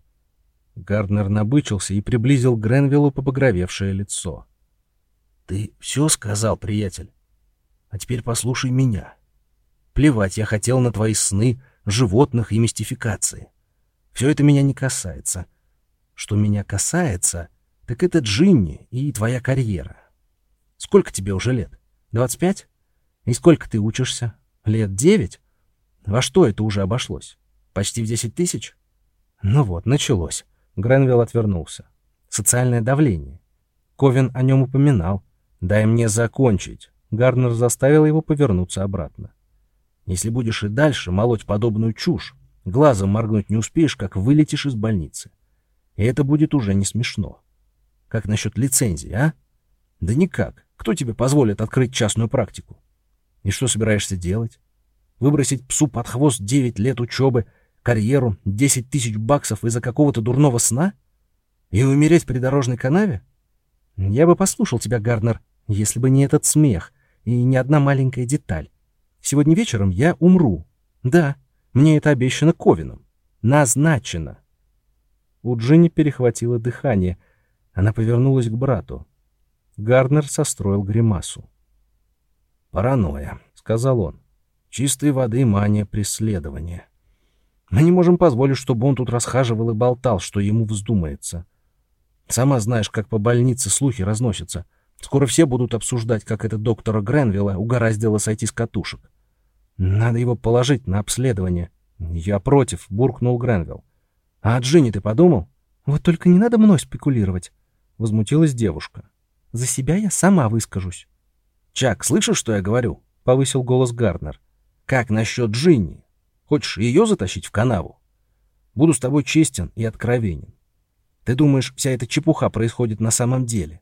Speaker 1: Гарднер набычился и приблизил Гренвиллу побагровевшее лицо. «Ты все сказал, приятель? А теперь послушай меня. Плевать я хотел на твои сны, животных и мистификации. Все это меня не касается. Что меня касается, так это Джинни и твоя карьера. Сколько тебе уже лет? Двадцать пять? И сколько ты учишься? Лет девять? Во что это уже обошлось? Почти в десять тысяч? Ну вот, началось. Гренвилл отвернулся. Социальное давление. Ковин о нем упоминал. «Дай мне закончить». Гарнер заставил его повернуться обратно. «Если будешь и дальше молоть подобную чушь, глазом моргнуть не успеешь, как вылетишь из больницы. И это будет уже не смешно. Как насчет лицензии, а? Да никак. Кто тебе позволит открыть частную практику? И что собираешься делать? Выбросить псу под хвост 9 лет учебы, карьеру, 10 тысяч баксов из-за какого-то дурного сна? И умереть при дорожной канаве? Я бы послушал тебя, Гарднер, если бы не этот смех и не одна маленькая деталь. Сегодня вечером я умру. Да, мне это обещано Ковином. Назначено. У Джинни перехватило дыхание. Она повернулась к брату. Гарднер состроил гримасу. «Паранойя», — сказал он. «Чистой воды мания преследования. Мы не можем позволить, чтобы он тут расхаживал и болтал, что ему вздумается. Сама знаешь, как по больнице слухи разносятся. Скоро все будут обсуждать, как это доктора Гренвилла угораздило сойти с катушек. Надо его положить на обследование. Я против, буркнул Гренвилл. А о Джинни ты подумал? Вот только не надо мной спекулировать, возмутилась девушка. За себя я сама выскажусь. Чак, слышишь, что я говорю? повысил голос Гарднер. Как насчет Джинни? Хочешь ее затащить в канаву? Буду с тобой честен и откровенен. Ты думаешь, вся эта чепуха происходит на самом деле?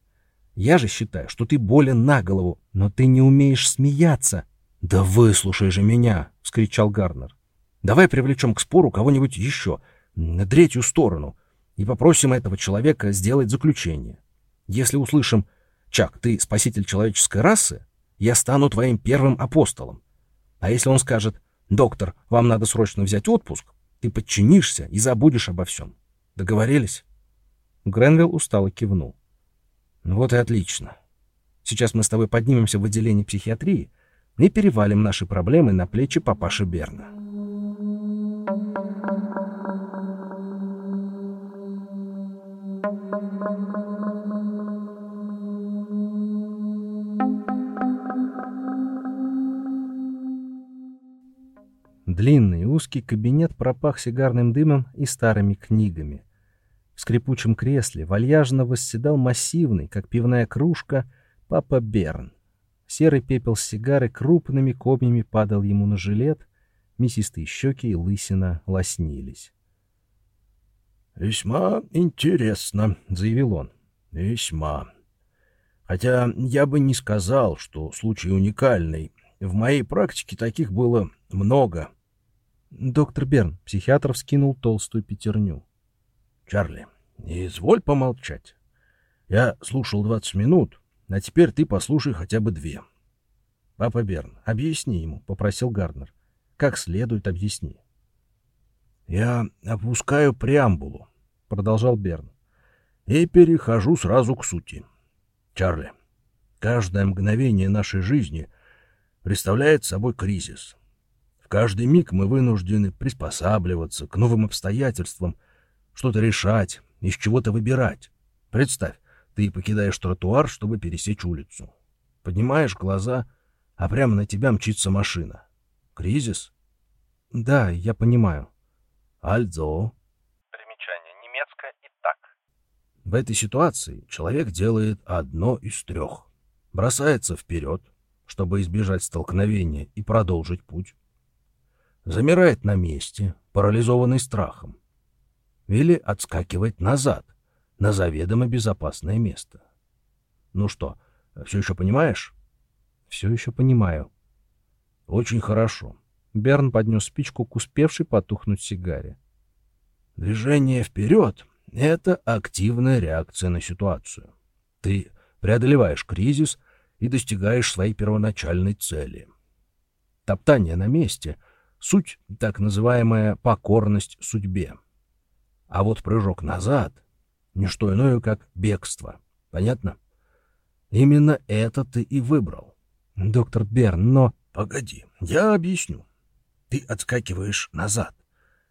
Speaker 1: Я же считаю, что ты болен на голову, но ты не умеешь смеяться. Да выслушай же меня, вскричал Гарнер. Давай привлечем к спору кого-нибудь еще, на третью сторону, и попросим этого человека сделать заключение. Если услышим, Чак, ты спаситель человеческой расы, я стану твоим первым апостолом. А если он скажет, доктор, вам надо срочно взять отпуск, ты подчинишься и забудешь обо всем. Договорились? Гренвилл устало кивнул. «Ну вот и отлично. Сейчас мы с тобой поднимемся в отделение психиатрии и перевалим наши проблемы на плечи папаши Берна. Длинный узкий кабинет пропах сигарным дымом и старыми книгами. В скрипучем кресле вальяжно восседал массивный, как пивная кружка, папа Берн. Серый пепел с сигары крупными копьями падал ему на жилет, мясистые щеки и лысина лоснились.
Speaker 9: «Весьма интересно», — заявил он. «Весьма. Хотя я бы не сказал, что случай уникальный. В моей практике таких было много».
Speaker 1: Доктор Берн, психиатр, вскинул толстую пятерню.
Speaker 9: Чарли, изволь помолчать. Я слушал двадцать минут, а теперь ты послушай хотя бы две.
Speaker 1: Папа Берн, объясни ему, попросил Гарднер. Как следует объясни.
Speaker 9: Я опускаю преамбулу, продолжал Берн, и перехожу сразу к сути. Чарли, каждое мгновение нашей жизни представляет собой кризис. В каждый миг мы вынуждены приспосабливаться к новым обстоятельствам — что-то решать, из чего-то выбирать. Представь, ты покидаешь тротуар, чтобы пересечь улицу. Поднимаешь глаза, а прямо на тебя мчится машина. Кризис?
Speaker 1: Да, я понимаю.
Speaker 9: Альдзо.
Speaker 13: Примечание немецкое и так.
Speaker 9: В этой ситуации человек делает одно из трех. Бросается вперед, чтобы избежать столкновения и продолжить путь. Замирает на месте, парализованный страхом или отскакивать назад, на заведомо безопасное место. Ну что, все еще понимаешь?
Speaker 1: Все еще понимаю.
Speaker 9: Очень хорошо.
Speaker 1: Берн поднес спичку к успевшей потухнуть сигаре.
Speaker 9: Движение вперед — это активная реакция на ситуацию. Ты преодолеваешь кризис и достигаешь своей первоначальной цели. Топтание на месте — суть так называемая покорность судьбе. А вот прыжок назад — не иное, как бегство. Понятно? Именно это ты и выбрал.
Speaker 1: Доктор Берн, но...
Speaker 9: Погоди, я объясню. Ты отскакиваешь назад,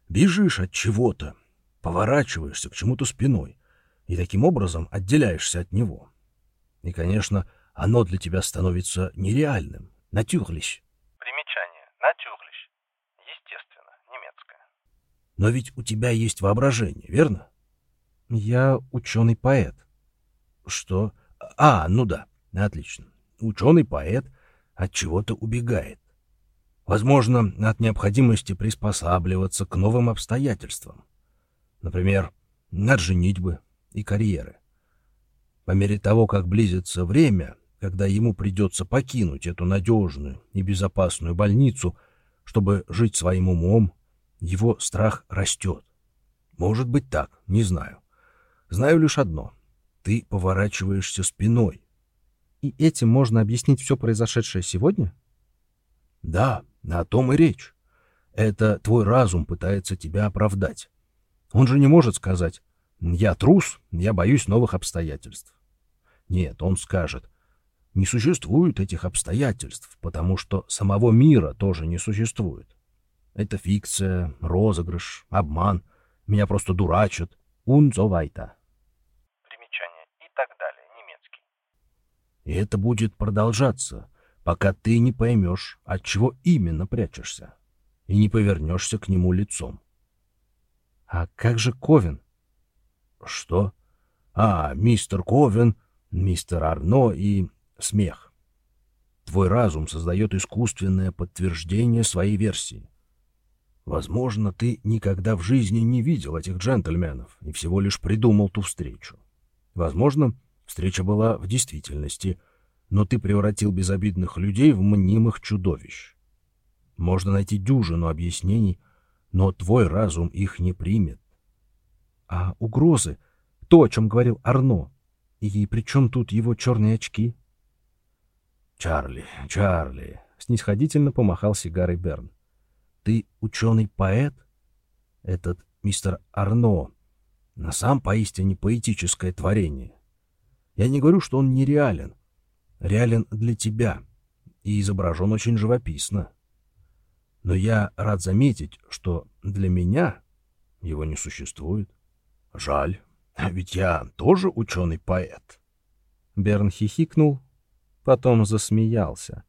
Speaker 9: бежишь от чего-то, поворачиваешься к чему-то спиной и таким образом отделяешься от него. И, конечно, оно для тебя становится нереальным, натюрлись. Но ведь у тебя есть воображение, верно?
Speaker 1: Я ученый-поэт.
Speaker 9: Что? А, ну да, отлично. Ученый-поэт от чего-то убегает. Возможно, от необходимости приспосабливаться к новым обстоятельствам. Например, от женитьбы и карьеры. По мере того, как близится время, когда ему придется покинуть эту надежную и безопасную больницу, чтобы жить своим умом, его страх растет. Может быть так, не знаю. Знаю лишь одно. Ты поворачиваешься спиной.
Speaker 1: И этим можно объяснить все произошедшее сегодня?
Speaker 9: Да, о том и речь. Это твой разум пытается тебя оправдать. Он же не может сказать «я трус, я боюсь новых обстоятельств». Нет, он скажет «не существует этих обстоятельств, потому что самого мира тоже не существует». Это фикция, розыгрыш, обман. Меня просто дурачат. Und so weiter.
Speaker 13: Примечание. И так далее. Немецкий.
Speaker 9: И это будет продолжаться, пока ты не поймешь, от чего именно прячешься, и не повернешься к нему лицом.
Speaker 1: А как же Ковен?
Speaker 9: Что? А, мистер Ковен, мистер Арно и смех. Твой разум создает искусственное подтверждение своей версии. Возможно, ты никогда в жизни не видел этих джентльменов и всего лишь придумал ту встречу. Возможно, встреча была в действительности, но ты превратил безобидных людей в мнимых чудовищ. Можно найти дюжину объяснений, но твой разум их не примет.
Speaker 1: А угрозы? То, о чем говорил Арно. И при чем тут его черные очки?
Speaker 9: Чарли, Чарли, снисходительно помахал сигарой Берн. Ты ученый-поэт? Этот мистер Арно на сам поистине поэтическое творение. Я не говорю, что он нереален, реален для тебя и изображен очень живописно. Но я рад заметить, что для меня его не существует. Жаль, ведь я тоже ученый-поэт.
Speaker 1: Берн хихикнул, потом засмеялся.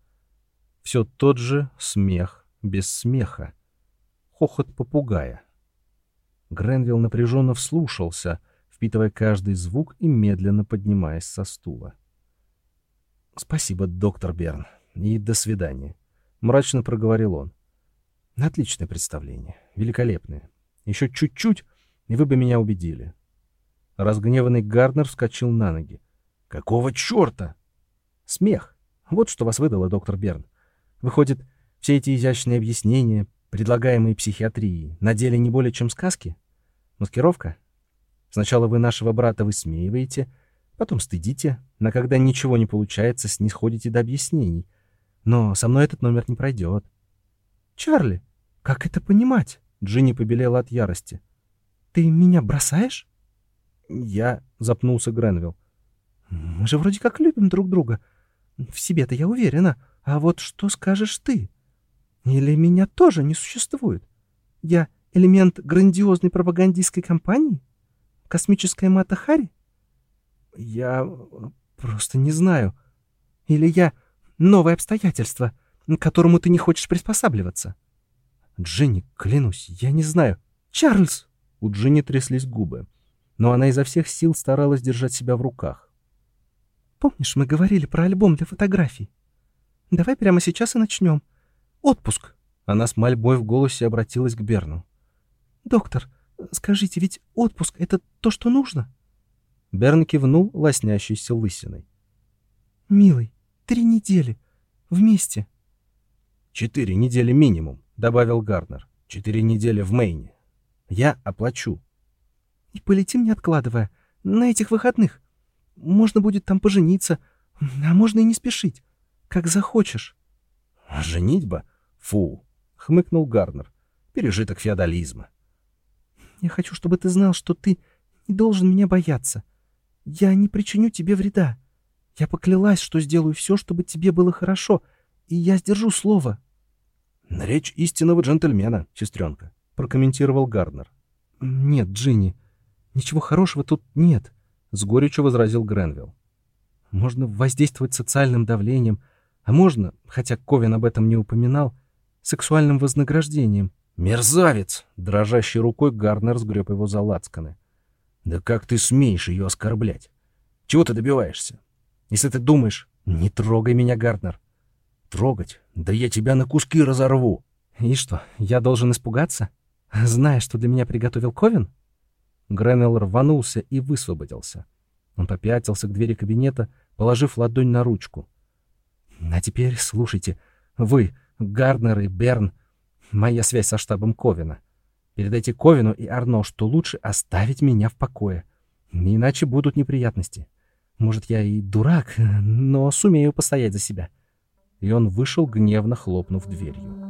Speaker 1: Все тот же смех без смеха. Хохот попугая. Гренвилл напряженно вслушался, впитывая каждый звук и медленно поднимаясь со стула. «Спасибо, доктор Берн, и до свидания», — мрачно проговорил он. «Отличное представление, великолепное. Еще чуть-чуть, и вы бы меня убедили». Разгневанный Гарднер вскочил на ноги. «Какого черта?» «Смех. Вот что вас выдало, доктор Берн. Выходит, все эти изящные объяснения, предлагаемые психиатрией, на деле не более чем сказки? Маскировка? Сначала вы нашего брата высмеиваете, потом стыдите, но когда ничего не получается, снисходите до объяснений. Но со мной этот номер не пройдет. Чарли, как это понимать? Джинни побелела от ярости. Ты меня бросаешь? Я запнулся Гренвилл. Мы же вроде как любим друг друга. В себе-то я уверена. А вот что скажешь ты? Или меня тоже не существует? Я элемент грандиозной пропагандистской кампании? Космическая Мата Хари? Я просто не знаю. Или я новое обстоятельство, к которому ты не хочешь приспосабливаться? Джинни, клянусь, я не знаю. Чарльз! У Джинни тряслись губы, но она изо всех сил старалась держать себя в руках. Помнишь, мы говорили про альбом для фотографий? Давай прямо сейчас и начнем. Отпуск. Она с мольбой в голосе обратилась к Берну. Доктор, скажите, ведь отпуск — это то, что нужно? Берн кивнул лоснящейся лысиной. «Милый, три недели. Вместе». «Четыре недели минимум», — добавил Гарднер. «Четыре недели в Мэйне. Я оплачу». «И полетим, не откладывая, на этих выходных. Можно будет там пожениться, а можно и не спешить, как захочешь».
Speaker 9: «Женитьба? Фу!» — хмыкнул Гарднер. «Пережиток феодализма».
Speaker 1: «Я хочу, чтобы ты знал, что ты не должен меня бояться. Я не причиню тебе вреда. Я поклялась, что сделаю все, чтобы тебе было хорошо, и я сдержу слово».
Speaker 9: «Речь истинного джентльмена, сестренка», — прокомментировал Гарднер.
Speaker 1: «Нет, Джинни, ничего хорошего тут нет», — с горечью возразил Гренвилл. «Можно воздействовать социальным давлением, а можно, хотя Ковин об этом не упоминал, сексуальным вознаграждением, «Мерзавец!» — дрожащей рукой Гарнер сгреб его за лацканы. «Да как ты смеешь ее оскорблять? Чего ты добиваешься? Если ты думаешь, не трогай меня, Гарнер. Трогать? Да я тебя на куски разорву!» «И что, я должен испугаться? Зная, что для меня приготовил Ковен?» Гренелл рванулся и высвободился. Он попятился к двери кабинета, положив ладонь на ручку. «А теперь слушайте. Вы, Гарднер и Берн, моя связь со штабом Ковина. Передайте Ковину и Арно, что лучше оставить меня в покое. Иначе будут неприятности. Может, я и дурак, но сумею постоять за себя». И он вышел, гневно хлопнув дверью.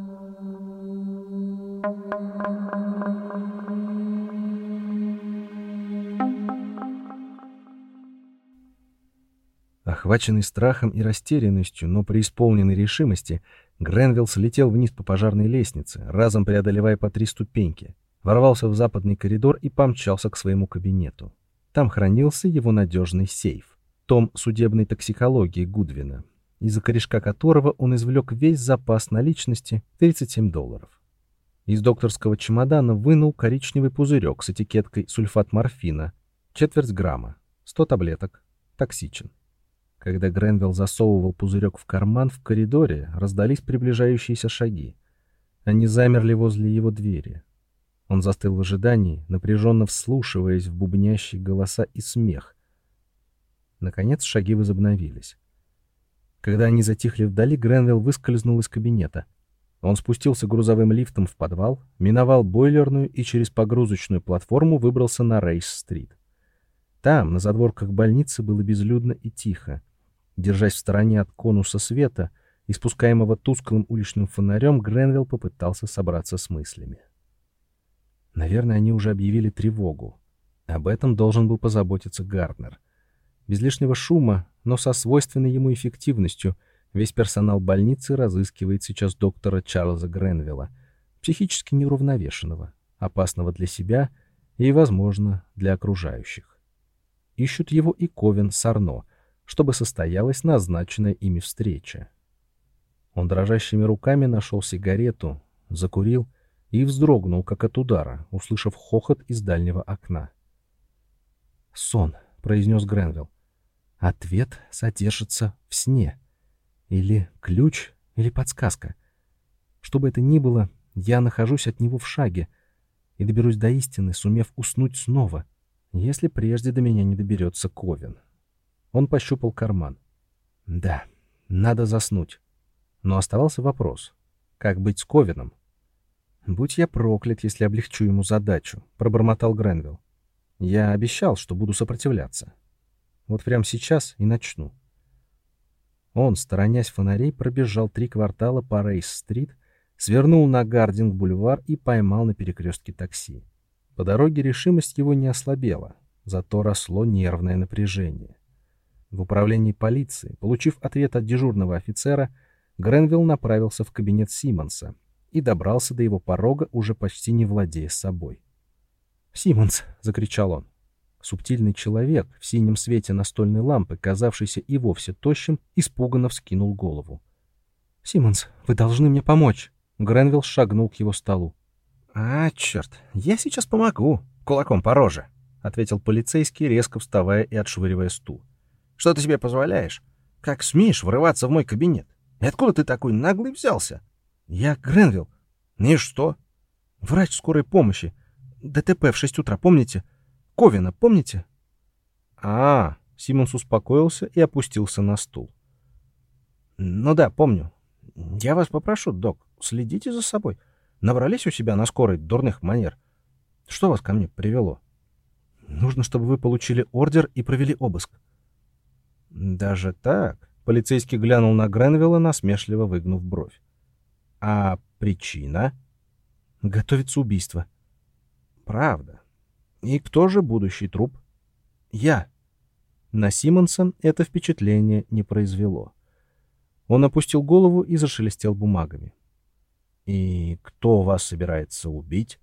Speaker 1: Охваченный страхом и растерянностью, но преисполненной решимости, Гренвилл слетел вниз по пожарной лестнице, разом преодолевая по три ступеньки, ворвался в западный коридор и помчался к своему кабинету. Там хранился его надежный сейф, том судебной токсикологии Гудвина, из-за корешка которого он извлек весь запас наличности 37 долларов. Из докторского чемодана вынул коричневый пузырек с этикеткой сульфат морфина, четверть грамма, 100 таблеток, токсичен. Когда Гренвилл засовывал пузырек в карман в коридоре, раздались приближающиеся шаги. Они замерли возле его двери. Он застыл в ожидании, напряженно вслушиваясь в бубнящие голоса и смех. Наконец шаги возобновились. Когда они затихли вдали, Гренвилл выскользнул из кабинета. Он спустился грузовым лифтом в подвал, миновал бойлерную и через погрузочную платформу выбрался на Рейс-стрит. Там, на задворках больницы, было безлюдно и тихо. Держась в стороне от конуса света, испускаемого тусклым уличным фонарем, Гренвилл попытался собраться с мыслями. Наверное, они уже объявили тревогу. Об этом должен был позаботиться Гарднер. Без лишнего шума, но со свойственной ему эффективностью, весь персонал больницы разыскивает сейчас доктора Чарльза Гренвилла, психически неуравновешенного, опасного для себя и, возможно, для окружающих. Ищут его и Ковен Сарно, чтобы состоялась назначенная ими встреча. Он дрожащими руками нашел сигарету, закурил и вздрогнул, как от удара, услышав хохот из дальнего окна. «Сон», — произнес Гренвилл. «Ответ содержится в сне. Или ключ, или подсказка. Что бы это ни было, я нахожусь от него в шаге и доберусь до истины, сумев уснуть снова, если прежде до меня не доберется Ковен». Он пощупал карман. Да, надо заснуть. Но оставался вопрос. Как быть с Ковином? «Будь я проклят, если облегчу ему задачу», — пробормотал Гренвилл. «Я обещал, что буду сопротивляться. Вот прямо сейчас и начну». Он, сторонясь фонарей, пробежал три квартала по Рейс-стрит, свернул на Гардинг-бульвар и поймал на перекрестке такси. По дороге решимость его не ослабела, зато росло нервное напряжение. В управлении полиции, получив ответ от дежурного офицера, Гренвилл направился в кабинет Симмонса и добрался до его порога, уже почти не владея собой. «Симмонс!» — закричал он. Субтильный человек в синем свете настольной лампы, казавшийся и вовсе тощим, испуганно вскинул голову. «Симмонс, вы должны мне помочь!» Гренвилл шагнул к его столу. «А, черт, я сейчас помогу, кулаком по роже!» — ответил полицейский, резко вставая и отшвыривая стул. Что ты себе позволяешь? Как смеешь врываться в мой кабинет? И откуда ты такой наглый взялся? Я Гренвилл. И что? Врач скорой помощи. ДТП в шесть утра, помните? Ковина, помните? А, Симонс успокоился и опустился на стул. Ну да, помню. Я вас попрошу, док, следите за собой. Набрались у себя на скорой дурных манер. Что вас ко мне привело? Нужно, чтобы вы получили ордер и провели обыск. Даже так? Полицейский глянул на Гренвилла, насмешливо выгнув бровь. А причина? Готовится убийство. Правда. И кто же будущий труп? Я. На Симонса это впечатление не произвело. Он опустил голову и зашелестел бумагами. «И кто вас собирается убить?»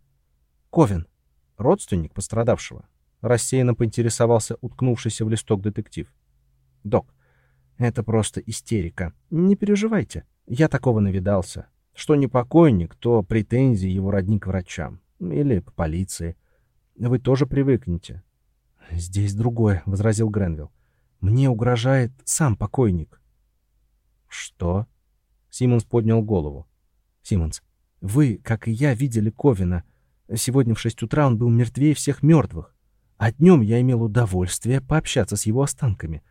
Speaker 1: «Ковин, родственник пострадавшего», — рассеянно поинтересовался уткнувшийся в листок детектив. Док, это просто истерика. Не переживайте. Я такого навидался. Что не покойник, то претензии его родни к врачам. Или к полиции. Вы тоже привыкнете. «Здесь другое», — возразил Гренвилл. «Мне угрожает сам покойник». «Что?» Симмонс поднял голову. «Симмонс, вы, как и я, видели Ковина. Сегодня в шесть утра он был мертвее всех мертвых. А днем я имел удовольствие пообщаться с его останками.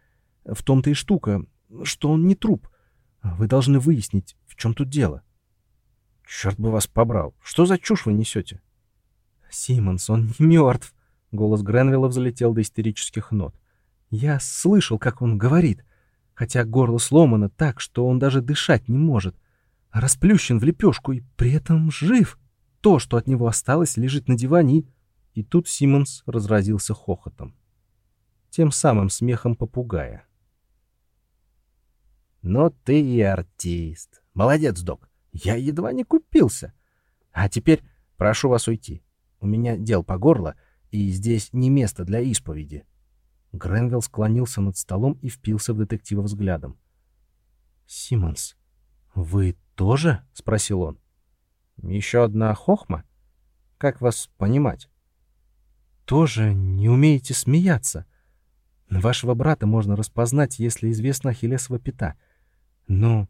Speaker 1: В том-то и штука, что он не труп. Вы должны выяснить, в чем тут дело». «Черт бы вас побрал! Что за чушь вы несете?» «Симмонс, он не мертв!» Голос Гренвилла взлетел до истерических нот. «Я слышал, как он говорит, хотя горло сломано так, что он даже дышать не может. Расплющен в лепешку и при этом жив. То, что от него осталось, лежит на диване и...» И тут Симмонс разразился хохотом. Тем самым смехом попугая. «Но ты и артист. Молодец, док. Я едва не купился. А теперь прошу вас уйти. У меня дел по горло, и здесь не место для исповеди. Гренвилл склонился над столом и впился в детектива взглядом. «Симмонс, вы тоже?» — спросил он. «Еще одна хохма? Как вас понимать?» «Тоже не умеете смеяться. Вашего брата можно распознать, если известна Ахиллесова пята. Но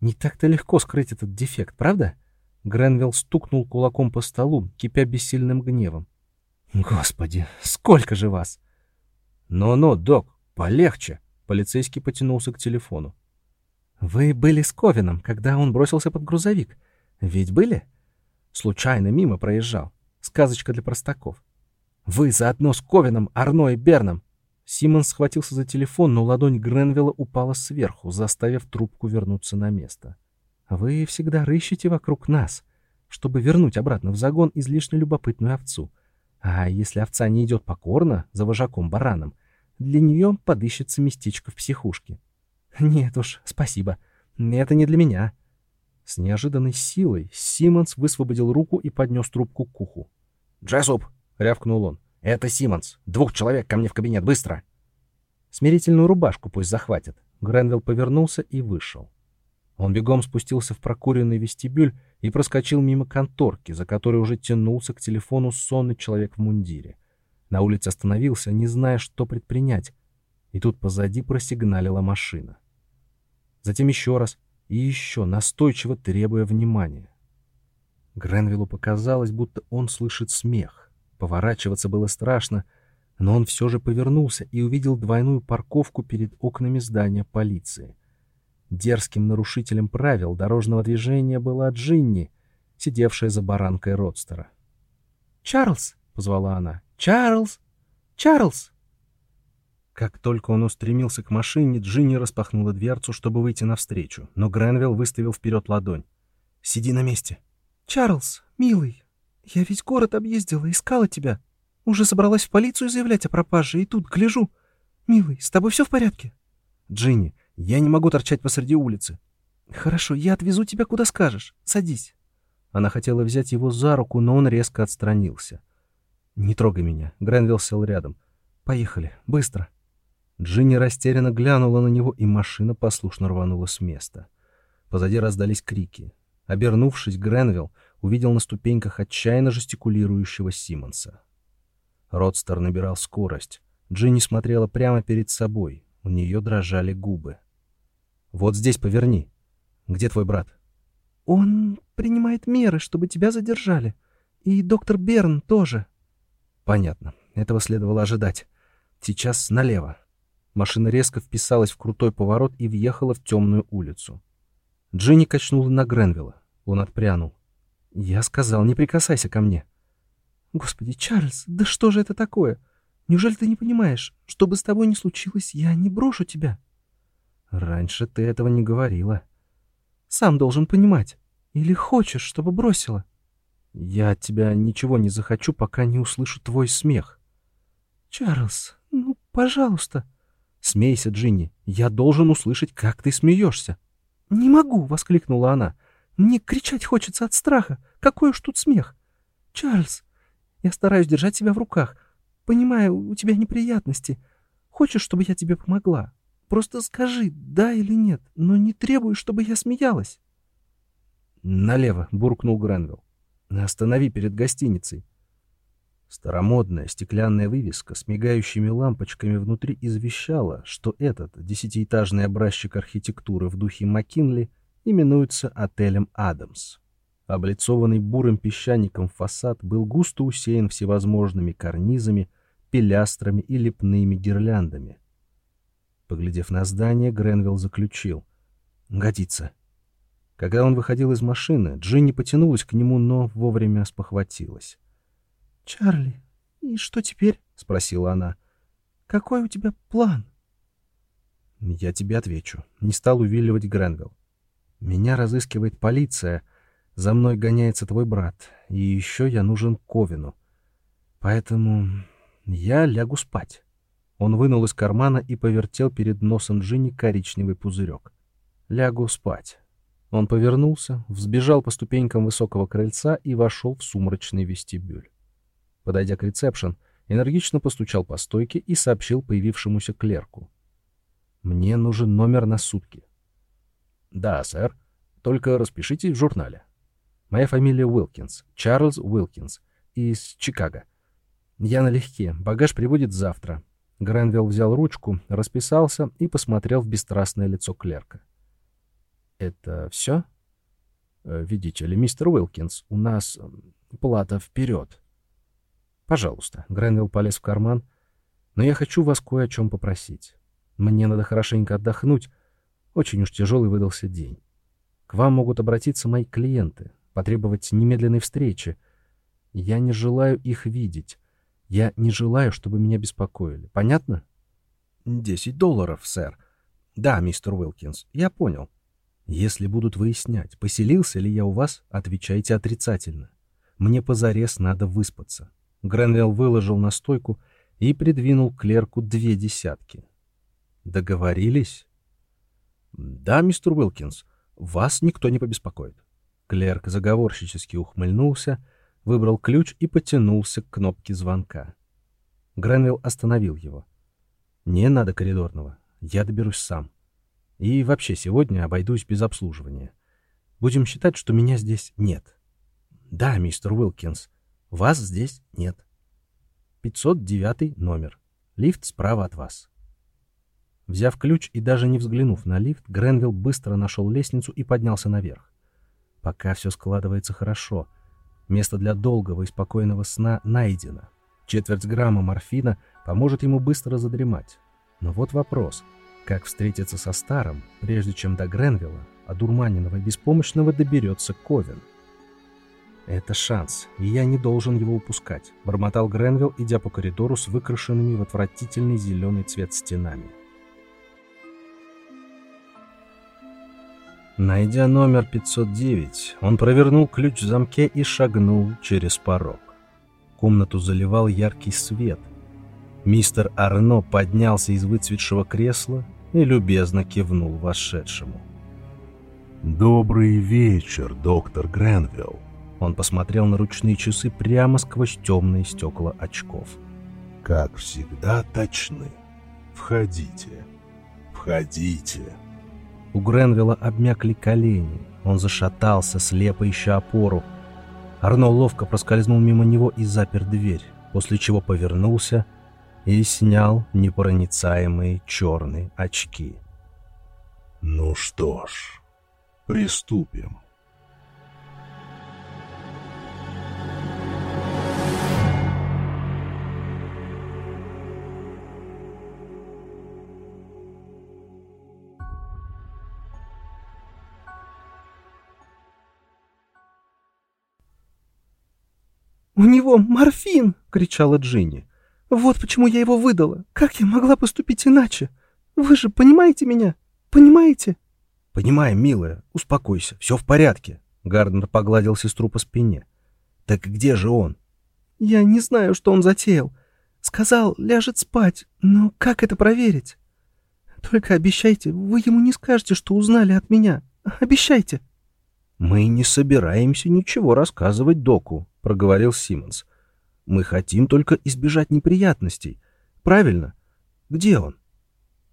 Speaker 1: не так-то легко скрыть этот дефект, правда?» Гренвилл стукнул кулаком по столу, кипя бессильным гневом. Господи, сколько же вас? Но-но, док, полегче. Полицейский потянулся к телефону. Вы были с Ковином, когда он бросился под грузовик. Ведь были? Случайно мимо проезжал. Сказочка для простаков. Вы заодно с Ковином, Арно и Берном. Симон схватился за телефон, но ладонь Гренвилла упала сверху, заставив трубку вернуться на место. Вы всегда рыщете вокруг нас, чтобы вернуть обратно в загон излишне любопытную овцу — а если овца не идет покорно за вожаком-бараном, для нее подыщется местечко в психушке. Нет уж, спасибо. Это не для меня. С неожиданной силой Симмонс высвободил руку и поднес трубку к уху. «Джессуп!» — рявкнул он. «Это Симмонс. Двух человек ко мне в кабинет, быстро!» «Смирительную рубашку пусть захватят». Гренвилл повернулся и вышел. Он бегом спустился в прокуренный вестибюль и проскочил мимо конторки, за которой уже тянулся к телефону сонный человек в мундире. На улице остановился, не зная, что предпринять, и тут позади просигналила машина. Затем еще раз и еще, настойчиво требуя внимания. Гренвиллу показалось, будто он слышит смех. Поворачиваться было страшно, но он все же повернулся и увидел двойную парковку перед окнами здания полиции — Дерзким нарушителем правил дорожного движения была Джинни, сидевшая за баранкой Родстера. «Чарльз!» — позвала она. «Чарльз! Чарльз!» Как только он устремился к машине, Джинни распахнула дверцу, чтобы выйти навстречу, но Гренвилл выставил вперед ладонь. «Сиди на месте!» «Чарльз, милый, я весь город объездила, искала тебя. Уже собралась в полицию заявлять о пропаже, и тут гляжу. Милый, с тобой все в порядке?» «Джинни, я не могу торчать посреди улицы. Хорошо, я отвезу тебя куда скажешь. Садись. Она хотела взять его за руку, но он резко отстранился. Не трогай меня. Гренвилл сел рядом. Поехали, быстро. Джинни растерянно глянула на него, и машина послушно рванула с места. Позади раздались крики. Обернувшись, Гренвилл увидел на ступеньках отчаянно жестикулирующего Симмонса. Родстер набирал скорость. Джинни смотрела прямо перед собой. У нее дрожали губы. Вот здесь поверни. Где твой брат? Он принимает меры, чтобы тебя задержали. И доктор Берн тоже. Понятно. Этого следовало ожидать. Сейчас налево. Машина резко вписалась в крутой поворот и въехала в темную улицу. Джинни качнула на Гренвилла. Он отпрянул. Я сказал, не прикасайся ко мне. Господи, Чарльз, да что же это такое? Неужели ты не понимаешь, что бы с тобой ни случилось, я не брошу тебя? Раньше ты этого не говорила. Сам должен понимать. Или хочешь, чтобы бросила? Я от тебя ничего не захочу, пока не услышу твой смех. Чарльз, ну, пожалуйста. Смейся, Джинни. Я должен услышать, как ты смеешься. Не могу, воскликнула она. Мне кричать хочется от страха. Какой уж тут смех. Чарльз, я стараюсь держать себя в руках. Понимаю, у тебя неприятности. Хочешь, чтобы я тебе помогла? Просто скажи, да или нет, но не требуй, чтобы я смеялась. «Налево», — буркнул Гренвилл. «Останови перед гостиницей». Старомодная стеклянная вывеска с мигающими лампочками внутри извещала, что этот десятиэтажный образчик архитектуры в духе Маккинли именуется отелем «Адамс». Облицованный бурым песчаником фасад был густо усеян всевозможными карнизами, пилястрами и лепными гирляндами. Поглядев на здание, Гренвилл заключил. «Годится». Когда он выходил из машины, Джинни потянулась к нему, но вовремя спохватилась.
Speaker 14: «Чарли, и что теперь?» — спросила она. «Какой у тебя план?»
Speaker 1: «Я тебе отвечу». Не стал увиливать Гренвилл. «Меня разыскивает полиция. За мной гоняется твой брат. И еще я нужен Ковину. Поэтому я лягу спать». Он вынул из кармана и повертел перед носом Джинни коричневый пузырек. «Лягу спать». Он повернулся, взбежал по ступенькам высокого крыльца и вошел в сумрачный вестибюль. Подойдя к ресепшн, энергично постучал по стойке и сообщил появившемуся клерку. «Мне нужен номер на сутки». «Да, сэр. Только распишите в журнале. Моя фамилия Уилкинс, Чарльз Уилкинс, из Чикаго. Я налегке, багаж прибудет завтра». Гренвилл взял ручку, расписался и посмотрел в бесстрастное лицо клерка. «Это все?» «Э, «Видите ли, мистер Уилкинс, у нас плата вперед». «Пожалуйста». Гренвилл полез в карман. «Но я хочу вас кое о чем попросить. Мне надо хорошенько отдохнуть. Очень уж тяжелый выдался день. К вам могут обратиться мои клиенты, потребовать немедленной встречи. Я не желаю их видеть. Я не желаю, чтобы меня беспокоили. Понятно?» «Десять долларов, сэр». «Да, мистер Уилкинс, я понял. Если будут выяснять, поселился ли я у вас, отвечайте отрицательно. Мне позарез надо выспаться. Гренвилл выложил на стойку и придвинул клерку две десятки. «Договорились?» «Да, мистер Уилкинс, вас никто не побеспокоит». Клерк заговорщически ухмыльнулся, выбрал ключ и потянулся к кнопке звонка. Гренвилл остановил его. «Не надо коридорного, я доберусь сам. И вообще сегодня обойдусь без обслуживания. Будем считать, что меня здесь нет». «Да, мистер Уилкинс, вас здесь нет. 509 номер. Лифт справа от вас. Взяв ключ и даже не взглянув на лифт, Гренвилл быстро нашел лестницу и поднялся наверх. Пока все складывается хорошо. Место для долгого и спокойного сна найдено. Четверть грамма морфина поможет ему быстро задремать. Но вот вопрос. Как встретиться со старым, прежде чем до Гренвилла, одурманенного и беспомощного доберется Ковен? — «Это шанс, и я не должен его упускать», — бормотал Гренвилл, идя по коридору с выкрашенными в отвратительный зеленый цвет стенами. Найдя номер 509, он провернул ключ в замке и шагнул через порог. Комнату заливал яркий свет. Мистер Арно поднялся из выцветшего кресла и любезно кивнул вошедшему.
Speaker 10: «Добрый вечер, доктор Гренвилл»,
Speaker 1: он посмотрел на ручные часы прямо сквозь темные стекла очков.
Speaker 10: «Как всегда точны. Входите. Входите».
Speaker 1: У Гренвилла обмякли колени. Он зашатался, слепо ища опору. Арно ловко проскользнул мимо него и запер дверь, после чего повернулся и снял непроницаемые черные очки.
Speaker 10: «Ну что ж, приступим».
Speaker 14: Него морфин!» — кричала Джинни. «Вот почему я его выдала. Как я могла поступить иначе? Вы же понимаете меня? Понимаете?»
Speaker 1: «Понимаем, милая. Успокойся. Все в порядке». Гарднер погладил сестру по спине. «Так где же он?»
Speaker 14: «Я не знаю, что он затеял. Сказал, ляжет спать. Но как это проверить? Только обещайте, вы ему не скажете, что узнали от меня. Обещайте».
Speaker 1: «Мы не собираемся ничего рассказывать доку», — проговорил Симмонс. «Мы хотим только избежать неприятностей. Правильно? Где он?»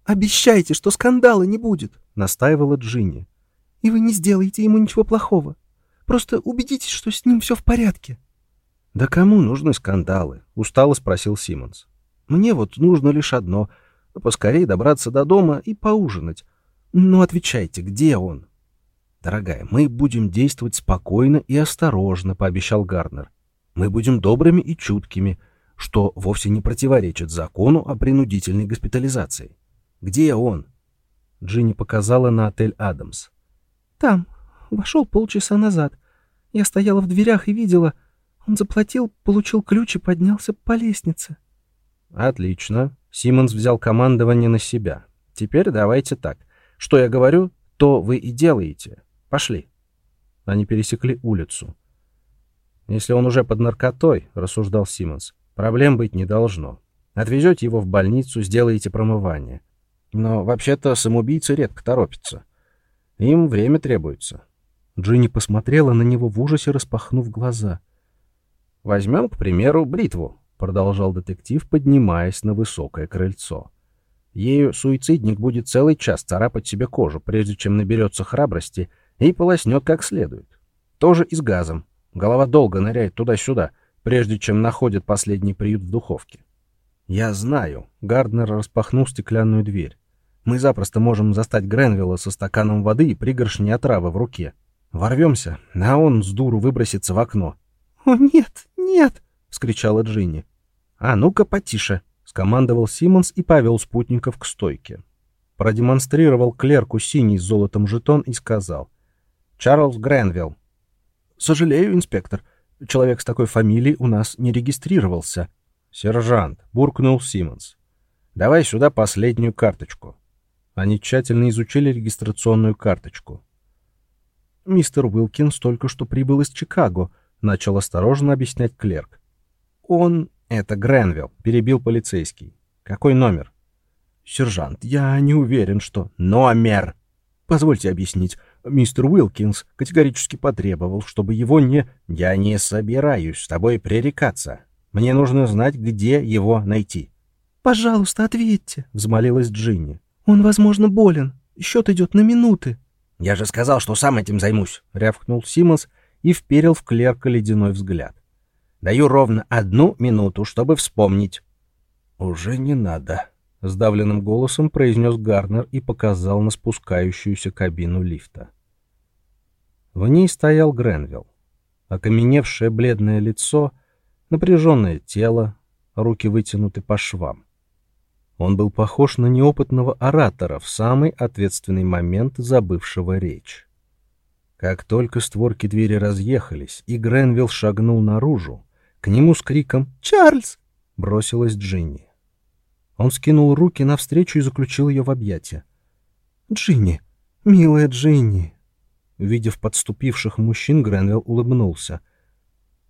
Speaker 14: «Обещайте, что скандала не будет», —
Speaker 1: настаивала Джинни.
Speaker 14: «И вы не сделаете ему ничего плохого. Просто убедитесь, что с ним все в порядке».
Speaker 1: «Да кому нужны скандалы?» — устало спросил Симмонс. «Мне вот нужно лишь одно — поскорее добраться до дома и поужинать. Ну, отвечайте, где он?» «Дорогая, мы будем действовать спокойно и осторожно», — пообещал Гарнер. «Мы будем добрыми и чуткими, что вовсе не противоречит закону о принудительной госпитализации. Где он?» Джинни показала на отель «Адамс».
Speaker 14: «Там. Вошел полчаса назад. Я стояла в дверях и видела. Он заплатил, получил ключ и поднялся по лестнице».
Speaker 1: «Отлично». Симмонс взял командование на себя. «Теперь давайте так. Что я говорю, то вы и делаете. Пошли». Они пересекли улицу. «Если он уже под наркотой», — рассуждал Симмонс, — «проблем быть не должно. Отвезете его в больницу, сделаете промывание. Но вообще-то самоубийцы редко торопятся. Им время требуется». Джинни посмотрела на него в ужасе, распахнув глаза. «Возьмем, к примеру, бритву», — продолжал детектив, поднимаясь на высокое крыльцо. «Ею суицидник будет целый час царапать себе кожу, прежде чем наберется храбрости и полоснет как следует. Тоже и с газом. Голова долго ныряет туда-сюда, прежде чем находит последний приют в духовке. «Я знаю», — Гарднер распахнул стеклянную дверь. Мы запросто можем застать Гренвилла со стаканом воды и пригоршней отравы в руке. Ворвемся, а он с дуру выбросится в окно.
Speaker 14: — О, нет, нет!
Speaker 1: — вскричала Джинни. — А ну-ка потише! — скомандовал Симмонс и повел спутников к стойке. Продемонстрировал клерку синий с золотом жетон и сказал. — Чарльз Гренвилл. — Сожалею, инспектор, человек с такой фамилией у нас не регистрировался. — Сержант, — буркнул Симмонс. — Давай сюда последнюю карточку. — они тщательно изучили регистрационную карточку. «Мистер Уилкинс только что прибыл из Чикаго», — начал осторожно объяснять клерк. «Он... это Гренвилл», — перебил полицейский. «Какой номер?» «Сержант, я не уверен, что...» «Номер!» «Позвольте объяснить. Мистер Уилкинс категорически потребовал, чтобы его не...» «Я не собираюсь с тобой пререкаться. Мне нужно знать, где его найти».
Speaker 14: «Пожалуйста, ответьте», —
Speaker 1: взмолилась Джинни.
Speaker 14: «Он, возможно, болен. Счет идет на минуты».
Speaker 9: «Я же сказал, что сам этим займусь», —
Speaker 1: рявкнул Симмонс и вперил в клерка ледяной взгляд.
Speaker 9: «Даю ровно одну минуту, чтобы вспомнить».
Speaker 1: «Уже не надо», — сдавленным голосом произнес Гарнер и показал на спускающуюся кабину лифта. В ней стоял Гренвилл. Окаменевшее бледное лицо, напряженное тело, руки вытянуты по швам. Он был похож на неопытного оратора в самый ответственный момент забывшего речь. Как только створки двери разъехались, и Гренвилл шагнул наружу, к нему с криком «Чарльз!» бросилась Джинни. Он скинул руки навстречу и заключил ее в объятия. «Джинни! Милая Джинни!» Увидев подступивших мужчин, Гренвилл улыбнулся.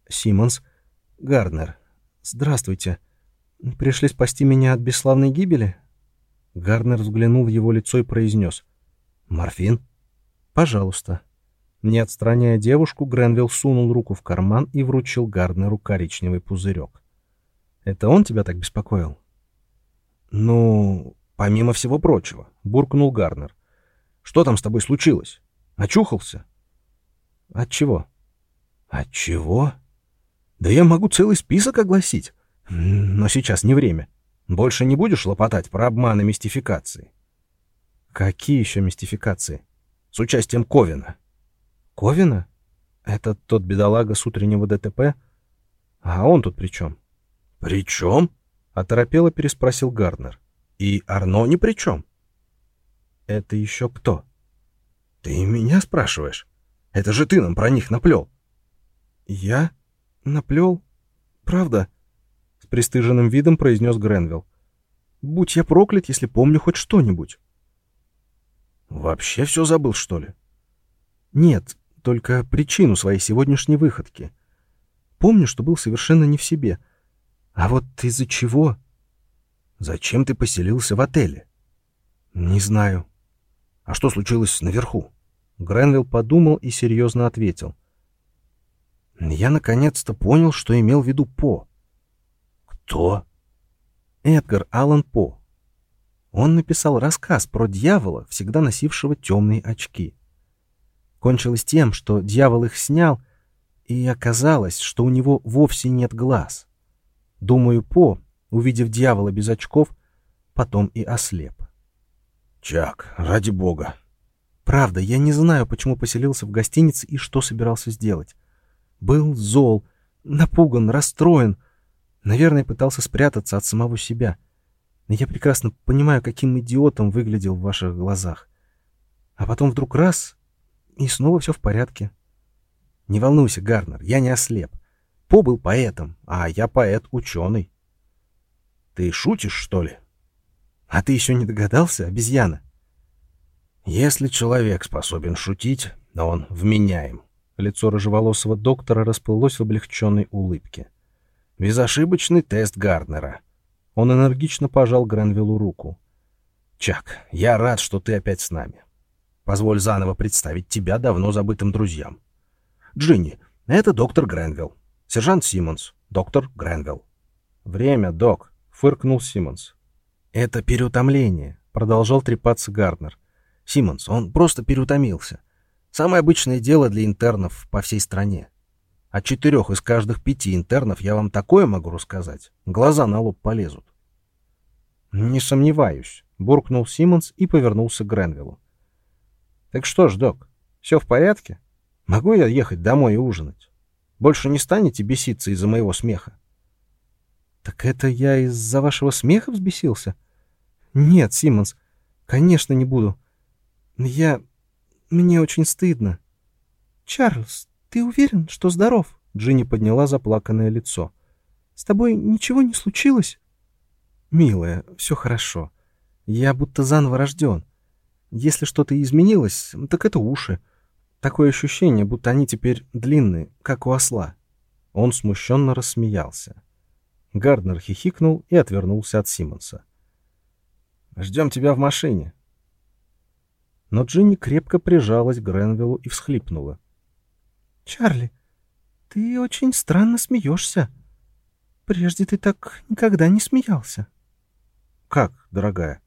Speaker 1: «Симмонс, Гарнер, здравствуйте!» Пришли спасти меня от бесславной гибели?» Гарнер взглянул в его лицо и произнес. «Морфин?» «Пожалуйста». Не отстраняя девушку, Гренвилл сунул руку в карман и вручил Гарнеру коричневый пузырек. «Это он тебя так беспокоил?» «Ну, помимо всего прочего», — буркнул Гарнер. «Что там с тобой случилось? Очухался?» «От чего?» «От чего?» «Да я могу целый список огласить. Но сейчас не время. Больше не будешь лопотать про обман и мистификации? Какие еще мистификации? С участием Ковина. Ковина? Это тот бедолага с утреннего ДТП? А он тут при чем? При чем? Оторопело переспросил Гарднер. И Арно ни при чем. Это еще кто? Ты меня спрашиваешь? Это же ты нам про них наплел. Я? Наплел? Правда? С пристыженным видом произнес Гренвилл. «Будь я проклят, если помню хоть что-нибудь». «Вообще все забыл, что ли?» «Нет, только причину своей сегодняшней выходки. Помню, что был совершенно не в себе. А вот из-за чего? Зачем ты поселился в отеле?» «Не знаю». «А что случилось наверху?» Гренвилл подумал и серьезно ответил. «Я наконец-то понял, что имел в виду По. «Кто?» Эдгар Аллан По. Он написал рассказ про дьявола, всегда носившего темные очки. кончилось тем, что дьявол их снял, и оказалось, что у него вовсе нет глаз. Думаю, По, увидев дьявола без очков, потом и ослеп.
Speaker 15: Чак, ради бога.
Speaker 1: Правда, я не знаю, почему поселился в гостинице и что собирался сделать. Был зол, напуган, расстроен. Наверное, пытался спрятаться от самого себя. Но я прекрасно понимаю, каким идиотом выглядел в ваших глазах. А потом вдруг раз — и снова все в порядке. Не волнуйся, Гарнер, я не ослеп. По был поэтом, а я поэт-ученый. Ты шутишь, что ли? А ты еще не догадался, обезьяна? Если человек способен шутить, но он вменяем. Лицо рыжеволосого доктора расплылось в облегченной улыбке. Безошибочный тест Гарднера. Он энергично пожал Гренвиллу руку. «Чак, я рад, что ты опять с нами. Позволь заново представить тебя давно забытым друзьям. Джинни, это доктор Гренвилл. Сержант Симмонс, доктор Гренвилл. Время, док, фыркнул Симмонс. Это переутомление, продолжал трепаться Гарднер. Симмонс, он просто переутомился. Самое обычное дело для интернов по всей стране. От четырех из каждых пяти интернов я вам такое могу рассказать. Глаза на лоб полезут. «Не сомневаюсь», — буркнул Симмонс и повернулся к Гренвиллу. «Так что ж, док, все в порядке? Могу я ехать домой и ужинать? Больше не станете беситься из-за моего смеха?» «Так это я из-за вашего смеха взбесился?» «Нет, Симмонс, конечно, не буду. Я... Мне очень стыдно». «Чарльз, ты уверен, что здоров?» Джинни подняла заплаканное лицо. «С тобой ничего не случилось?» «Милая, все хорошо. Я будто заново рожден. Если что-то изменилось, так это уши. Такое ощущение, будто они теперь длинные, как у осла». Он смущенно рассмеялся. Гарднер хихикнул и отвернулся от Симмонса. «Ждем тебя в машине». Но Джинни крепко прижалась к Гренвиллу и всхлипнула. «Чарли, ты очень странно смеешься. Прежде ты так никогда не смеялся». «Как, дорогая?»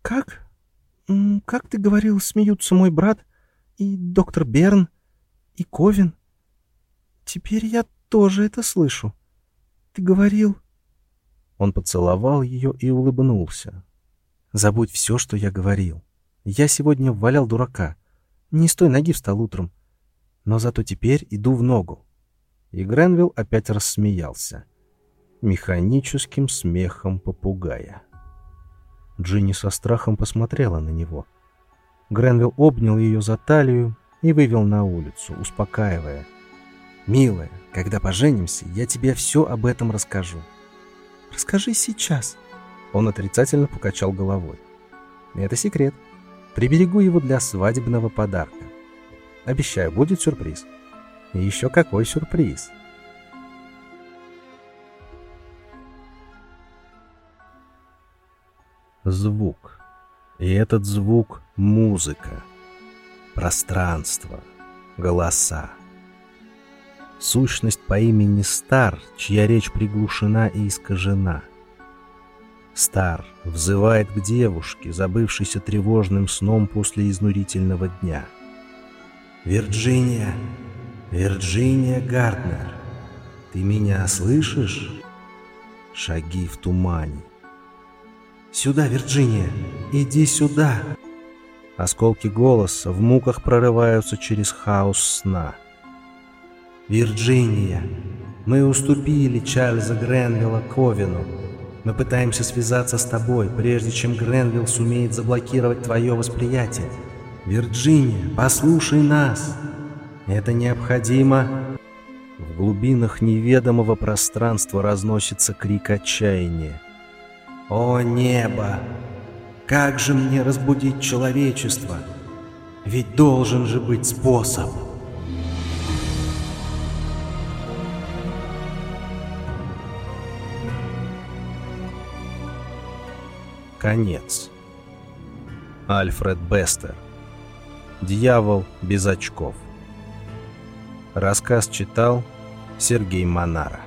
Speaker 1: «Как? Как ты говорил, смеются мой брат и доктор Берн и Ковин? Теперь я тоже это слышу. Ты говорил...» Он поцеловал ее и улыбнулся. «Забудь все, что я говорил. Я сегодня валял дурака. Не с той ноги встал утром но зато теперь иду в ногу. И Гренвилл опять рассмеялся. Механическим смехом попугая. Джинни со страхом посмотрела на него. Гренвилл обнял ее за талию и вывел на улицу, успокаивая. «Милая, когда поженимся, я тебе все об этом расскажу». «Расскажи сейчас». Он отрицательно покачал головой. «Это секрет. Приберегу его для свадебного подарка. Обещаю, будет сюрприз. И еще какой сюрприз. Звук. И этот звук — музыка. Пространство. Голоса. Сущность по имени Стар, чья речь приглушена и искажена. Стар взывает к девушке, забывшейся тревожным сном после изнурительного дня — Вирджиния, Вирджиния Гарднер, ты меня слышишь? Шаги в тумане. Сюда, Вирджиния, иди сюда. Осколки голоса в муках прорываются через хаос сна. Вирджиния, мы уступили Чарльза Гренвилла Ковину. Мы пытаемся связаться с тобой, прежде чем Гренвилл сумеет заблокировать твое восприятие. Вирджиния, послушай нас. Это необходимо. В глубинах неведомого пространства разносится крик отчаяния. О небо! Как же мне разбудить человечество? Ведь должен же быть способ. Конец. Альфред Бестер Дьявол без очков. Рассказ читал Сергей Монара.